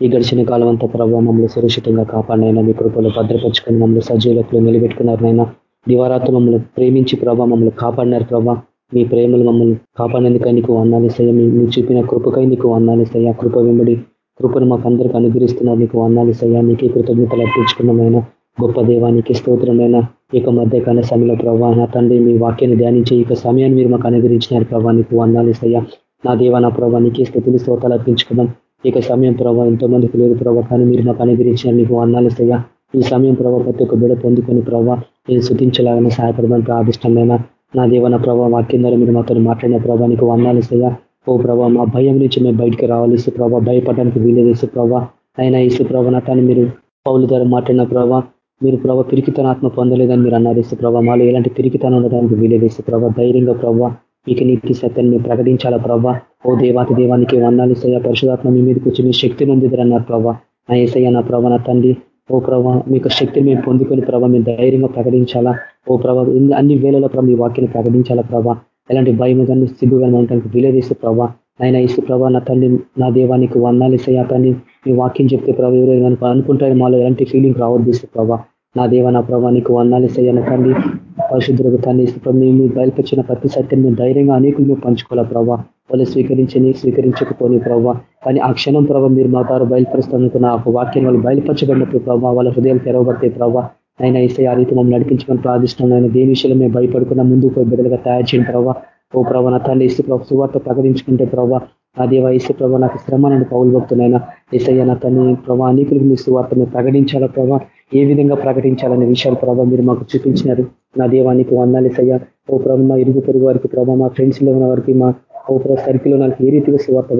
ఈ గడిచిన కాలం అంతా ప్రభావ మమ్మల్ని సురక్షితంగా కాపాడినైనా మీ కృపలో భద్రపరుచుకొని మమ్మల్ని సజీవులకు నిలబెట్టుకున్నారనైనా. దివారాత్రి మమ్మల్ని ప్రేమించి ప్రభావ మమ్మల్ని కాపాడినారు ప్రభా. మీ ప్రేమలు మమ్మల్ని కాపాడేందుకై నీకు వందాలిసయ్య మీ చూపిన కృపకై నీకు వందాలిసయ్య కృప వెంబడి కృపను మాకు అందరికీ అనుగ్రహిస్తున్నారు. నీకు వందాలిసయ్య నీకే కృతజ్ఞతలు అర్పించుకున్నమైన గొప్ప దేవానికి స్తోత్రమైన ఇక మధ్యకాల సమయంలో ప్రభా నా తండ్రి మీ వాక్యాన్ని ధ్యానించే ఇక సమయాన్ని మీరు మాకు అనుగ్రహించినారు ప్రభా. నీకు వందాలిసయ్య నా దేవా నా ప్రభా నీకే స్థుతులు స్తోతాలు అర్పించుకున్నాం ఇక సమయం ప్రభావ ఎంతో మందికి లేదు ప్రభావ కానీ మీరు మాకు అనుగ్రహించిన నీకు వర్ణాలిస్తయ్యా ఈ సమయం ప్రభావ ప్రతి ఒక్క బిడ పొందుకొని ప్రభావ నేను శుద్ధించలాగానే సహాయపడమని ప్రార్థిష్టమైన నా దేవన ప్రభావ వాక్యం ద్వారా మీరు మాతో మాట్లాడిన ప్రభావ నీకు వర్ణాలిస్తయ్యా ఓ ప్రభావ మా భయం నుంచి మేము బయటికి రావాలి ఇసు ప్రభావ భయపడడానికి వీలేదు ఇసు ప్రభావ అయినా ఇసు ప్రభావ నాటాన్ని మీరు పౌలు ద్వారా మాట్లాడిన ప్రభావ మీరు ప్రభావ పిరికితన ఆత్మ పొందలేదని మీరు అన్నారు ఇసు ప్రభావ మాలో ఎలాంటి పిరికితనం ఉండడానికి వీలేదు ఇసు ప్రభావ ధైర్యంగా ప్రభావ మీకు నీతి సత్యాన్ని మేము ప్రకటించాలా ప్రభావ ఓ దేవాతి దేవానికి వందాలు సయ పరిశుధాత్మ మీ మీదకి వచ్చి మీ శక్తి నొందిదరన్నారు ప్రభావ నా ఏసయ్య నా ప్రభా నా తండ్రి. ఓ ప్రభా మీకు శక్తిని మేము పొందుకొని ప్రభావ మేము ధైర్యంగా ప్రకటించాలా? ఓ ప్రభావ అన్ని వేళలో ప్రభావ మీ వాక్యాన్ని ప్రకటించాలా ప్రభా ఎలాంటి భయం కానీ సిగ్గు కానీ ఉండటానికి వీలేదీస్తూ ప్రభా ఆయన ఇసు ప్రభా నా తండ్రి నా దేవానికి వందాలు ఇస్తాయి? తండ్రి మీ వాక్యం చెప్తే ప్రభావ ఎవరైనా అనుకుంటారు మాలో ఎలాంటి ఫీలింగ్ రావద్దు ప్రభా నా దేవ నా ప్రభా నీకు వందాలు ఇస్తాయన్న తండ్రి. పరిశుద్ధులకు తండ్రి మేము బయలుపరిచిన ప్రతి సత్యం మేము ధైర్యంగా అనేకులు మేము పంచుకోవాలా ప్రభావ వాళ్ళు స్వీకరించని స్వీకరించకపోని ప్రభావ కానీ ఆ క్షణం ప్రభావ మీరు మా ద్వారా బయలుపరుస్తున్న ఆ వాక్యం వాళ్ళు బయలుపరచబడినప్పుడు ప్రభావ వాళ్ళ హృదయాలు తెరవబడతాయి ప్రభావ అయినా ఇస్తే ఆ రీతి మమ్మల్ని నడిపించమని ప్రార్థిస్తున్నాం ఆయన దేని విషయంలో మేము భయపడకుండా ముందుకు పోయి బిడ్డలుగా తయారు చేయని ప్రభావ ఓ ప్రభావ నా తండ్రి ఇస్తే ప్రభావ సువార్త ప్రకటించుకుంటే ప్రభావ ఆ దేవ ఇస్తే ప్రభావ నాకు శ్రమ నేను పౌలు భక్తున్నాయినా ఇసయ్య నా తల్లి ప్రభావ అనేకులకు మీ సువార్తను ప్రకటించాలా ప్రభావ ఏ విధంగా ప్రకటించాలనే విషయాలు ప్రభావ మీరు మాకు చూపించినారు. నా దేవానికి వందాలి సయ్యా ఓ ప్రభు మా ఇరుగు పొరుగు వారికి ప్రభావ మా ఫ్రెండ్స్లో ఉన్న వారికి మా ఓ ప్రభు సర్కిల్లో నాకు ఏ రీతిగా సువార్త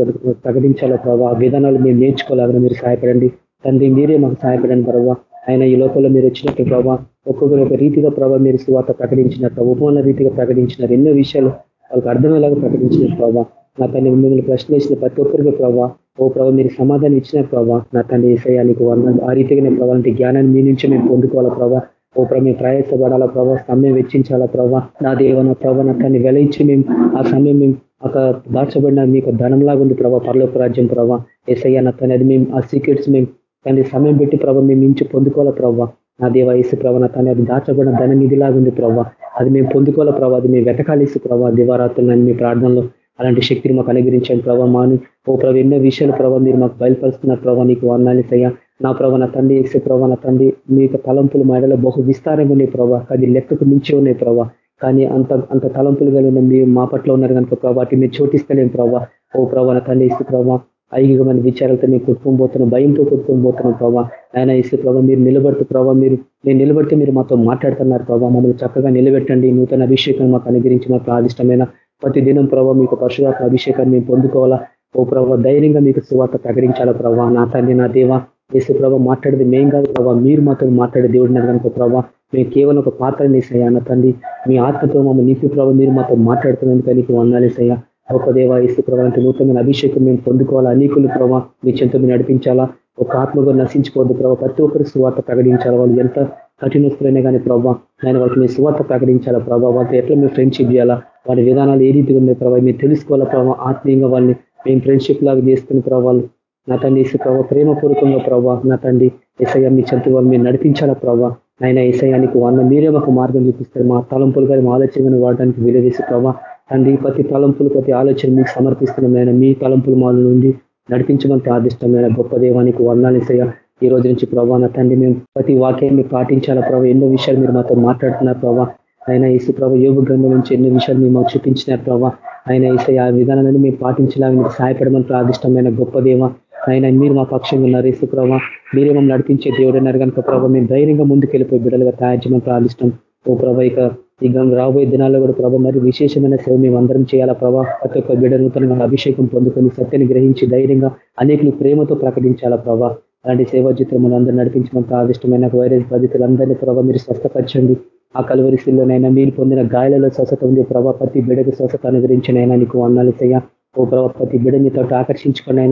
ప్రకటించాలో ప్రభావ ఆ విధానాలు మేము నేర్చుకోలేదని మీరు సహాయపడండి. తండ్రి మీరే మాకు సహాయపడండి ప్రభావ ఆయన ఈ లోపల మీరు వచ్చినట్టు ప్రభావ ఒక్కొక్కరు ఒక రీతిగా ప్రభావ మీరు సువార్త ప్రకటించినట్టు ఉపమాన రీతిగా ప్రకటించినారు. ఎన్నో విషయాలు వాళ్ళకి అర్థమయ్యేలాగా ప్రకటించిన ప్రభావ నా తల్లి మిమ్మల్ని ప్రశ్న వేసిన ప్రతి ఒక్కరికి ప్రభావ ఓ ప్రభావ మీరు సమాధానం ఇచ్చిన ప్రభావ నా తండ్రి ఈసయానికి ఆ రీతిగా ప్రభావ జ్ఞానాన్ని మీ నుంచి మేము పొందుకోవాలా ప్రభావ ఓ ప్రభు మేము ప్రయాసపడాలా ప్రభావ సమయం వెచ్చించాలా ప్రభావ నా దేవ నా ప్రభావ నా తన్ని వెలయించి మేము ఆ సమయం మేము ఒక దాచబడిన మీకు ధనంలాగా ఉంది ప్రభావ పర్లోక రాజ్యం ప్రభావ ఏసయ్య నా తన అది మేము ఆ సీక్రెట్స్ మేము తండ్రి సమయం పెట్టి ప్రభావ మేము మించి పొందుకోవాలా ప్రభావ నా దేవ ఏసు ప్రభావ నా తన అది దాచబడిన ధనం ఇదిలాగా ఉంది ప్రభావ అది మేము పొందుకోవాలా ప్రభావ అది మేము వెతకాలి ప్రభావ దివారాత్రులు మీ ప్రార్థనలో అలాంటి శక్తిని మాకు అనుగ్రహించండి ప్రభావ మాను ఓ ప్రభు ఎన్నో విషయాలు ప్రభావ మీరు మాకు బయలుపరుస్తున్నారు ప్రభావ నీకు వర్ణాలిసయ్యా నా ప్రభావ నా తండ్రి ఎక్సే ప్రభావ నా తండ్రి మీ యొక్క తలంపులు మాడలో బహు విస్తారంగా ఉన్నాయి ప్రభావ అది లెక్కకు మించి ఉన్నాయి ప్రభావ కానీ అంత అంత తలంపులు కలిగిన మీరు మా పట్ల ఉన్నారు కనుక ప్రభావ మీరు చోటిస్తలేం ప్రభావ ఓ ప్రభావ నా తండ్రి ఇసు ప్రభావ ఐగికమైన విచారాలతో మేము కుటుంబం పోతున్నాం భయంతో కుటుంబం పోతున్నాం ప్రభావ ఆయన ఇసు ప్రభావ మీరు నిలబడుతూ ప్రభావ మీరు నేను నిలబడితే మీరు మాతో మాట్లాడుతున్నారు ప్రభావ మమ్మల్ని చక్కగా నిలబెట్టండి. నూతన అభిషేకం మాకు అనుగ్రహించి మాకు ఆదిష్టమైన ప్రతి దినం ప్రభావ మీకు పరశురాత్మ అభిషేకాన్ని మేము పొందుకోవాలా? ఓ ప్రభావ ధైర్యంగా మీకు సువార్త ప్రకటించాలా ప్రభావ నా తండ్రి నా దేవ యేసు ప్రభావ మాట్లాడేది మేం కాదు ప్రభావ మీరు మాతో మాట్లాడే దేవుడినారు కనుక ప్రభావ మేము కేవలం ఒక పాత్ర నేసయ్యా అన్న తండ్రి. మీ ఆత్మతో మమ్మల్ని నింపి ప్రభావ మీరు మాతో మాట్లాడుతున్నందుకు నీకు వందాలేసయ్యా ఒక దేవ ఇసు ప్రభావ నూతనమైన అభిషేకం మేము పొందుకోవాలా? అనేకులు ప్రభావ మీ చెంత నడిపించాలా? ఒక ఆత్మగా నశించుకోవద్దు ప్రభావ ప్రతి ఒక్కరు సువార్త ప్రకటించాలా? వాళ్ళు ఎంత కఠినస్తులైనా కానీ ప్రభావ నేను వాళ్ళకి మీ సువార్త ప్రకటించాలా ప్రభావ వాళ్ళతో ఎట్లా మేము ఫ్రెండ్షిప్ చేయాలా? వారి విధానాలు ఏ రీతిగా ఉన్నాయి ప్రభావ మీరు తెలుసుకోవాలా ప్రభావ ఆత్మీయంగా వాళ్ళని మేము ఫ్రెండ్షిప్ లాగా చేసుకుని ప్రభావాలు నా తండ్రి ఇసు ప్రభావ ప్రేమపూర్వకంగా ప్రభావ నా తండ్రి ఎస్ఐ మీ చెంత వాళ్ళు మీరు నడిపించాలా ప్రభావ ఆయన ఏసయానికి వాళ్ళ మీరే మాకు మార్గం చూపిస్తారు. మా తలంపులు కానీ మా ఆలోచనను వాడడానికి వీలవేసి ప్రభావ తండ్రి ప్రతి తలంపులు ప్రతి ఆలోచన మీకు సమర్పిస్తున్నాం మీ తలంపులు మాల నుండి నడిపించమని ప్రార్థిష్టమైన గొప్ప దేవానికి వందాలేసయ్య ఈ రోజు నుంచి ప్రభావ నా తండ్రి మేము ప్రతి వాక్యాన్ని పాటించాలా ప్రభావ ఎన్నో విషయాలు మీరు మాతో మాట్లాడుతున్నారు ప్రభావ ఆయన ఈసు ప్రభావ యోగ గ్రంథం నుంచి ఎన్నో విషయాలు మేము మాకు చూపించినారు ప్రభావ ఆయన ఈస ఆ విధానాన్ని మేము పాటించలాగా మీకు సహాయపడమని ప్రాదిష్టమైన గొప్ప దేవ. ఆయన మీరు మా పక్షంగా ఉన్నారు ఈసు ప్రభావ మీరే మమ్మల్ని నడిపించే దేవుడు అన్నారు కనుక ప్రభావ మేము ధైర్యంగా ముందుకెళ్ళిపోయి బిడ్డలుగా తయారు చేయమని ప్రార్థిష్టం ఓ ప్రభా ఇక ఈ రాబోయే దినాల్లో కూడా ప్రభావ మరి విశేషమైన సేవ మేము అందరం చేయాలా ప్రభావ ప్రతి ఒక్క బిడ్డ నూతనంగా అభిషేకం పొందుకొని సత్యాన్ని గ్రహించి ధైర్యంగా అనేకులు ప్రేమతో ప్రకటించాలా ప్రభావ అలాంటి సేవా చిత్రములు అందరూ నడిపించమంత ఆదిష్టమైన వైరస్ బాధితులందరినీ ప్రభావ మీరు స్వస్థపరచండి. ఆ కలువరిశిల్లోనైనా మీరు పొందిన గాయాలలో స్వస్థత ఉంది ప్రభావ ప్రతి బిడకు స్వస్థత అనుగ్రహించినైనా నీకు వందాలిసయ్యా ఓ ప్రభా ప్రతి బిడ మీతో ఆకర్షించుకుని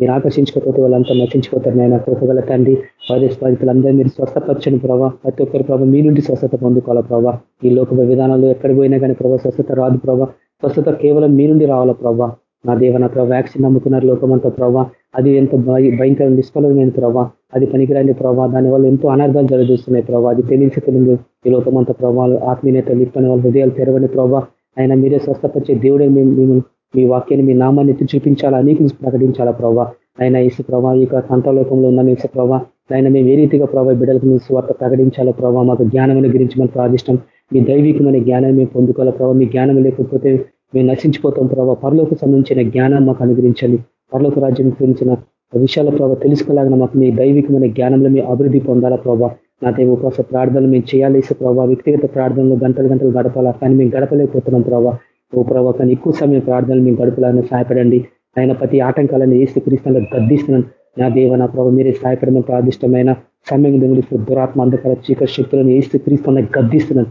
మీరు ఆకర్షించుకోకపోతే వాళ్ళంతా నశించుకోతారు నాయన కృపగల తండ్రి వైరస్ బాధితులందరూ మీరు స్వస్థపరచని ప్రభావ ప్రతి ఒక్కరు ప్రభావ మీ నుండి స్వస్థత పొందుకోవాలా ప్రభావ ఈ లోక విధానాలు ఎక్కడ పోయినా కానీ ప్రభావ స్వస్థత రాదు ప్రభావ స్వస్థత కేవలం మీ నుండి రావాలా ప్రభావ నా దేవ నా ప్రభావ వ్యాక్సిన్ నమ్ముకున్నారు లోకమంతా ప్రభావ అది ఎంత భయంకర నిష్ఫలమైన ప్రభావ అది పనికిరాని ప్రభావ దానివల్ల ఎంతో అనర్థాలు జరుగుతున్నాయి ప్రభావ అది తెలిసి తెలియదు ఈ లోకమంతా ప్రభావాలు ఆత్మీయత లిప్పని వాళ్ళ హృదయాలు తెరవని ప్రభావ ఆయన మీరే స్వస్థపరిచే దేవుడే మేము మీ వాక్యాన్ని మీ నామాన్ని ఎత్తి చూపించాలా? నీకు ప్రకటించాలా ప్రభావ ఆయన ఇసు ప్రభావ ఈ సంతలోకంలో ఉన్న ఇసు ప్రభావ ఆయన మేము ఏ రీతిగా ప్రభావ బిడ్డలకు మీ స్వార్థ ప్రకటించాలా ప్రభావ మాకు జ్ఞానం గురించి మన ప్రాదిష్టం మీ దైవికమైన జ్ఞానం మేము పొందుకోవాలా ప్రభావ మీ జ్ఞానం లేకపోతే మేము నశించిపోతాం ప్రభావ పరలోకి సంబంధించిన జ్ఞానం మాకు అనుగ్రహించండి. పరలోక రాజ్యం గురించిన విషయాల ప్రభావ తెలుసుకోలేగిన మాకు మీ దైవికమైన జ్ఞానంలో మీ అభివృద్ధి పొందాలా ప్రభావ నా ఉపవాస ప్రార్థనలు మేము చేయాలి. ప్రభావ వ్యక్తిగత ప్రార్థనలు గంటలు గంటలు గడపాలా? కానీ మేము గడపలేకపోతున్నాం ప్రభావ ఓ ప్రభావ కానీ ఎక్కువ సమయం ప్రార్థనలు మేము గడుపులాగా సహాయపడండి. ఆయన ప్రతి ఆటంకాలను ఏసు క్రీస్తులను గద్దిస్తున్నాను నా దేవ నా ప్రభావ మీరే సహాయపడమని ప్రార్థిష్టమైన సమయం దొంగిలిస్తూ దురాత్మ అంధకార చీకటి శక్తులను ఏసు క్రీస్తున్న గద్దిస్తున్నాను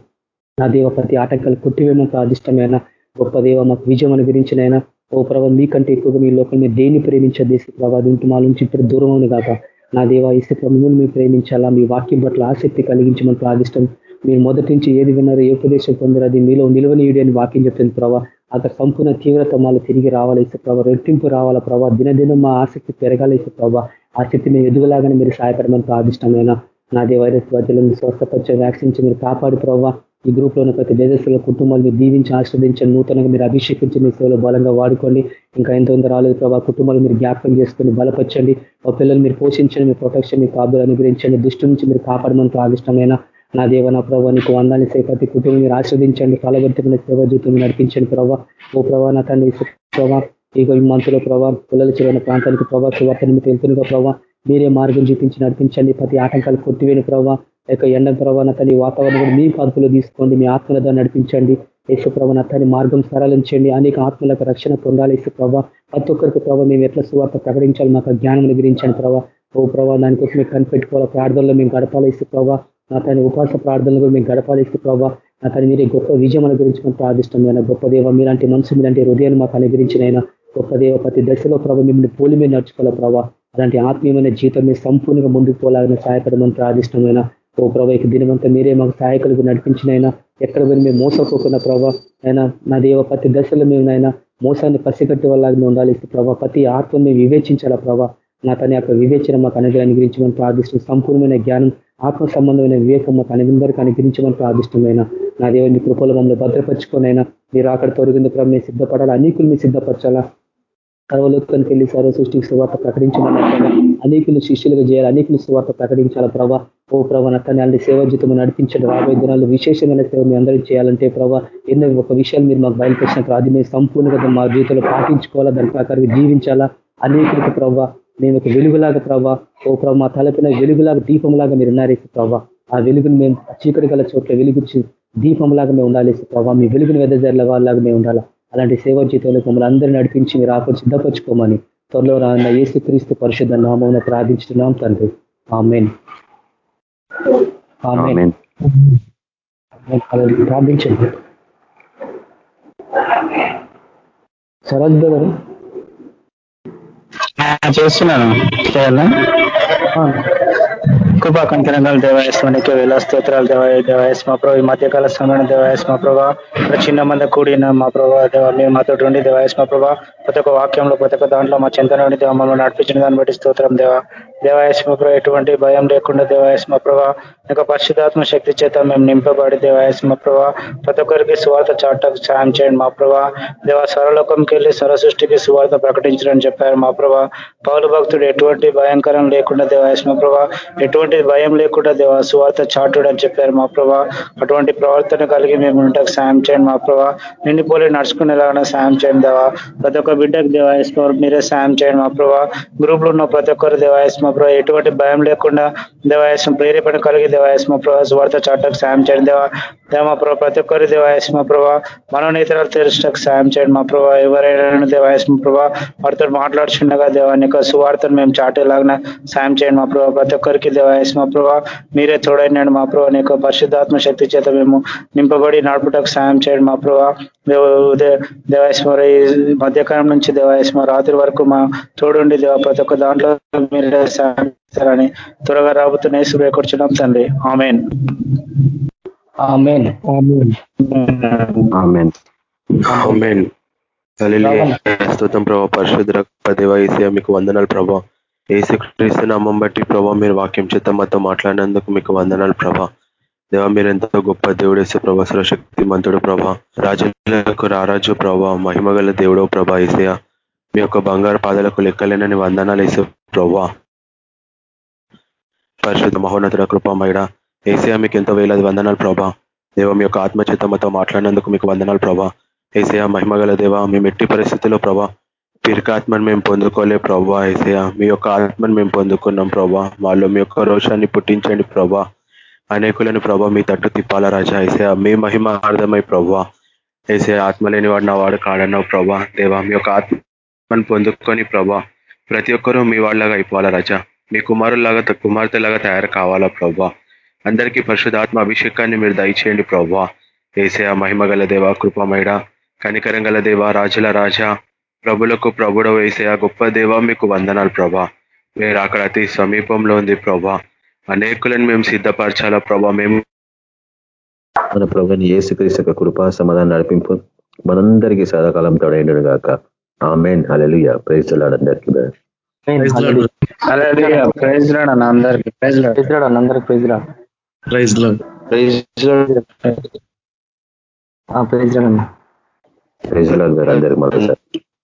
నా దేవ ప్రతి ఆటంకాలు కొట్టివేయమని ప్రార్థిష్టమైన గొప్ప దేవ మాకు విజయం అనుగ్రహించినైనా ఓ ప్రభావ మీకంటే ఎక్కువగా మీ లోకం మీద దేన్ని ప్రేమించదేసి ప్రభావ మాల నుంచి ఇప్పుడు దూరం ఉంది కాక నా దేవ ఇసు మిమ్మల్ని మీరు ప్రేమించాలా? మీ వాక్యం పట్ల ఆసక్తి కలిగించమని ప్రార్థిష్టం మీరు మొదటి నుంచి ఏది విన్నారో ఏ ఉపదేశం పొందారు అది మీలో నిలవనీయుడి అని వాక్యం చెప్తుంది ప్రభావ అక్కడ సంపూర్ణ తీవ్రత మాలో తిరిగి రావాలి ఇసు ప్రభావ రెట్టింపు రావాలా ప్రభావ దినదినం మా ఆసక్తి పెరగాలి ఇసు ప్రభావ ఆసక్తి మేము ఎదుగులాగానే మీరు సహాయపడమని ప్రార్థిష్టమైన నాదే వైరస్ ప్రజలను స్వస్థపరిచే వ్యాక్సిన్స్ మీరు కాపాడు ప్రభావ ఈ గ్రూప్లోని ప్రతి దేశస్తుల కుటుంబాలు మీరు దీవించి ఆశ్రదించండి నూతనంగా మీరు అభిషేకించి మీ సేవలో బలంగా వాడుకోండి. ఇంకా ఎంతో రాలేదు ప్రభావ కుటుంబాలు మీరు జ్ఞాపకం చేసుకుని బలపరచండి. మా పిల్లలు మీరు పోషించండి మీ ప్రొటెక్షన్ మీ కాపులు అనుగ్రహించండి. దృష్టి నుంచి మీరు కాపాడమని ప్రాదిష్టమైన నా దేవ నా ప్రభావ నీకు వందాన్ని సే ప్రతి కుటుంబం మీరు ఆశ్రదించండి ఫలవర్తమైన సేవ జీవితం నడిపించండి ప్రభావ ఓ ప్రభావ నా తండ్రి ప్రభావ ఇక ఈ మంతులో ప్రభావ పిల్లలు చిన్న ప్రాంతానికి ప్రభావ సువార్తని మీకు వెళ్తున్న ప్రభావ మీరే మార్గం చూపించి నడిపించండి. ప్రతి ఆటంకాలు కొట్టివేని ప్రభావ యొక్క ఎండ ప్రభావ తన వాతావరణం కూడా మీ పద్ధతిలో తీసుకోండి మీ ఆత్మలతో నడిపించండి. యేసు ప్రభావ తన మార్గం సరళించండి అనేక ఆత్మలకు రక్షణ పొందాలి యేసు ప్రభావ ప్రతి ఒక్కరికి ప్రభావ మేము ఎట్లా సువార్త ప్రకటించాలి మాకు జ్ఞానం గురించండి ప్రభావ ఓ ప్రభావ దానికోసం మేము కనిపెట్టుకోవాలి ప్రార్థనలో మేము గడపాలి ఇసు ప్రభావ నా తన ఉపాస ప్రార్థనలు కూడా మేము గడపాలిస్తూ ప్రభావ నా తన మీరే గొప్ప విజయం గురించి మేము ప్రార్థిష్టమైన గొప్ప దేవ మీలాంటి మనసు మీలాంటి హృదయాన్ని మాకు అనుగ్రహించినైనా గొప్ప దేవ ప్రతి దశలో ప్రభావ మిమ్మల్ని పోలి మీద నడుచుకోవాలి ప్రభావ అలాంటి ఆత్మీయమైన జీవితం మీరు సంపూర్ణంగా ముందుకు పోలాలని సహాయపడమని ప్రార్థిష్టమైన ఓ ప్రభావ ఇక దినమంతా మీరే మాకు సహాయకులకు నడిపించినైనా ఎక్కడ పోయి మేము మోసపోకున్న ప్రభావ అయినా నా దేవ ప్రతి దశలో మేము నాయన మోసాన్ని పసిగట్టి వల్ల ఉండాలి ప్రభావ ప్రతి ఆత్మ మేము వివేచించాలా ప్రభావ నా తన యొక్క వివేచన మాకు అనుగ్రహాన్ని గురించి మనం ప్రార్థిస్తూ సంపూర్ణమైన జ్ఞానం ఆత్మ సంబంధమైన వివేకం మాకు అందరికీ అనుగ్రహించమని ప్రార్థిష్టమైన నా దేవుని కృపలు మమ్మల్ని భద్రపరుచుకోనైనా మీరు అక్కడ తొలగింది ప్రభావ మేము సిద్ధపడాలి? అనేకులు మీరు సిద్ధపరచాలా? సర్వలోకానికి వెళ్ళి సర్వ సృష్టికి సువార్త ప్రకటించమన్నారు అనేకులు శిష్యులుగా చేయాలి. అనేకులు సువార్త ప్రకటించాలా? ప్రభా ఓ ప్రభా నత్తని అలాంటి సేవ జీతం నడిపించండి. రాబోయే దినాలు విశేషమైన సేవ మీ అందరూ చేయాలంటే ప్రభా ఎన్నో ఒక విషయాలు మీరు మాకు బయలుపరిచినప్పుడు అది మేము సంపూర్ణంగా మా జీవితంలో పాటించుకోవాలా? దాని ప్రకారం జీవించాలా? అనేకులకు ప్రభా మేము ఒక వెలుగులాగా ప్రభా ఓ ప్రభా మా తలపిన వెలుగులాగా దీపంలాగా మీరు ఉన్నారేసి ప్రభావ ఆ వెలుగును మేము చీకటి గల చోట్ల వెలుగుచ్చి దీపంలాగా మేము ఉండాలి ప్రభావ మీ వెలుగుని వెదజర్ల వాళ్ళలాగా మేము ఉండాలా? అలాంటి సేవ జీతంలో మమ్మల్ని అందరినీ నడిపించి మీరు ఆకలి సిద్ధపరచుకోమని త్వరలో రాన్న ఏసు క్రీస్తు పరిశుద్ధ నామం ప్రార్థించుతున్నాం తండ్రి. ఆమెన్. ఆమెన్. ప్రార్థించండి. సరజ్ గారు? చేస్తున్నాను. చేయాలా? కృపా కంకణాలు దేవాయస్వానికి వేల స్తోత్రాలు దేవాయ దేవాయస్ మా ప్రభు ఈ మధ్యకాల సమయం దేవాయస్ మా ప్రభా చిన్న మంద కూడిన మా ప్రభా దేవ మీరు మాతో ఉండి దేవాయస్ మా ప్రభా ప్రతి ఒక్క వాక్యంలో ప్రతి ఒక్క దాంట్లో మా చింతన ఉండి దేవ మమ్మల్ని నడిపించిన దాన్ని బట్టి స్తోత్రం దేవ. దేవాయస్ మా ప్రభా ఎటువంటి భయం లేకుండా దేవాయస్ మా ప్రభా యొక్క పరిశుధాత్మ శక్తి చేత మేము నింపబడి దేవాయస్ మా ప్రభా ప్రతి ఒక్కరికి సువార్త చాటకు సాయం చేయండి మా ప్రభా. దేవ స్వరలోకంకి వెళ్ళి సృష్టికి సువార్త ప్రకటించడం చెప్పారు మా ప్రభా. పౌలు భక్తుడు ఎటువంటి భయంకరం లేకుండా దేవాయస్ మా ప్రభా ఎటువంటి భయం లేకుండా దేవ సువార్త చాటుడు అని చెప్పారు మా ప్రభా. అటువంటి ప్రవర్తన కలిగి మేము ఉంటాకు సాయం చేయండి మా ప్రభా. నిండిపోలే నడుచుకునేలాగా సాయం చేయండి దేవా. ప్రతి ఒక్క బిడ్డకు దేవాయస్ మీరే సాయం చేయండి మా ప్రభా. గ్రూప్లో ఉన్న ప్రతి ఒక్కరు దేవాయస్ మా ప్రభా ఎటువంటి భయం లేకుండా దేవాయసం ప్రేరేపణ కలిగి దేవాయస్మ ప్రభా స్వార్థ చాటకు సాయం చేయండి. దేవా దేవ ప్రభా ప్రతి ఒక్కరి దేవాయస్మ ప్రభా మనోనేతరాలు తెలుసుటకు సాయం చేయండి మా ప్రభా. ఎవరైనా దేవాయస్మ ప్రభా వారితో మాట్లాడుచుండగా దేవాన్ని యొక్క సువార్తను మేము చాటేలాగా సాయం చేయండి మా ప్రభా. ప్రతి ఒక్కరికి దేవాయస్మ ప్రభా మీరే తోడైనాడు మా ప్రభా. నీ యొక్క పరిశుద్ధాత్మ శక్తి చేత మేము నింపబడి నడుపుటకు సాయం చేయండి మా ప్రభా. దేవాయస్మర ఈ మధ్యకాలం నుంచి దేవాయస్మ రాత్రి వరకు మా తోడుండి దేవ. ప్రతి ఒక్క దాంట్లో మీరు సాయం చేస్తారని త్వరగా రాబోతున్న కూర్చున్నాం తండ్రి. ఆమెన్. ఆమెన్. ఆమెన్. ఆమెన్. స్తోత్రం ప్రభా. పరిశుద్ర దేవ ఏసీ మీకు వందనాలు ప్రభా. ఏసు క్రీస్తు నామం బట్టి ప్రభా మీరు వాక్యం చేత మాతో మాట్లాడినందుకు మీకు వందనాలు ప్రభా. దేవ మీరు ఎంతో గొప్ప దేవుడు వేసే ప్రభా శక్తి మంతుడు ప్రభా. రాజులకు రారాజు ప్రభా మహిమగల దేవుడో ప్రభా ఏసయ మీ యొక్క బంగారు పాదలకు లెక్కలేనని వందనాలు వేసే ప్రభా. పరిశుద్ధ మహోన్నతుడ కృపమైడ ఏసయ మీకు ఎంతో వేలాది వందనాలు ప్రభా. దేవ మీ యొక్క ఆత్మచేత మాతో మాట్లాడినందుకు మీకు వందనాలు ప్రభా. ఏసయ మహిమగల దేవ మేము ఎట్టి పరిస్థితుల్లో ప్రభా పిరికాత్మను మేము పొందుకోలే ప్రభా. ఏసయ మీ యొక్క ఆత్మను మేము పొందుకున్నాం ప్రభా. వాళ్ళు మీ యొక్క రోషాన్ని పుట్టించండి ప్రభా. అనేకులను ప్రభా మీ తట్టు తిప్పాల రాజా. ఏసయా మీ మహిమ అర్థమై ప్రభా. ఏసే ఆత్మ లేని వాడు నా వాడు కాడన్నావు ప్రభా. దేవా మీ యొక్క ఆత్మను పొందుకొని ప్రభా ప్రతి ఒక్కరూ మీ వాళ్ళగా అయిపోవాలా రాజా. మీ కుమారులాగా కుమార్తెలాగా తయారు కావాలా ప్రభా అందరికీ పరిశుధాత్మ అభిషేకాన్ని మీరు దయచేయండి ప్రభా ఏసే మహిమగల దేవ కృపమైడ కనికరం గల దేవ రాజుల రాజా ప్రభులకు ప్రభుడ వేసే గొప్ప దేవ మీకు వందనాలు ప్రభా మీరు అక్కడ అతి సమీపంలో ఉంది ప్రభా అనేకులను మేము సిద్ధపరచాలా ప్రభా మేము మన ప్రభుని ఏసుక్రీస్తు యొక్క కృపా సమాధానం నడిపింపు మనందరికీ సదాకాలం తోడైండు గాక ఆమెన్. అలెలుయ ప్రైజ్ అందరికీ. ప్రైజ్ రాడ్ అన్న అందరికి ప్రైజ్ రాడ్ అందరికి ప్రైజ్ రాడ్ ప్రైజ్లో ప్రైజ్ ప్రైజ్ రాడ్ అన్న. ప్రైజ్ అందరికి మరోసారి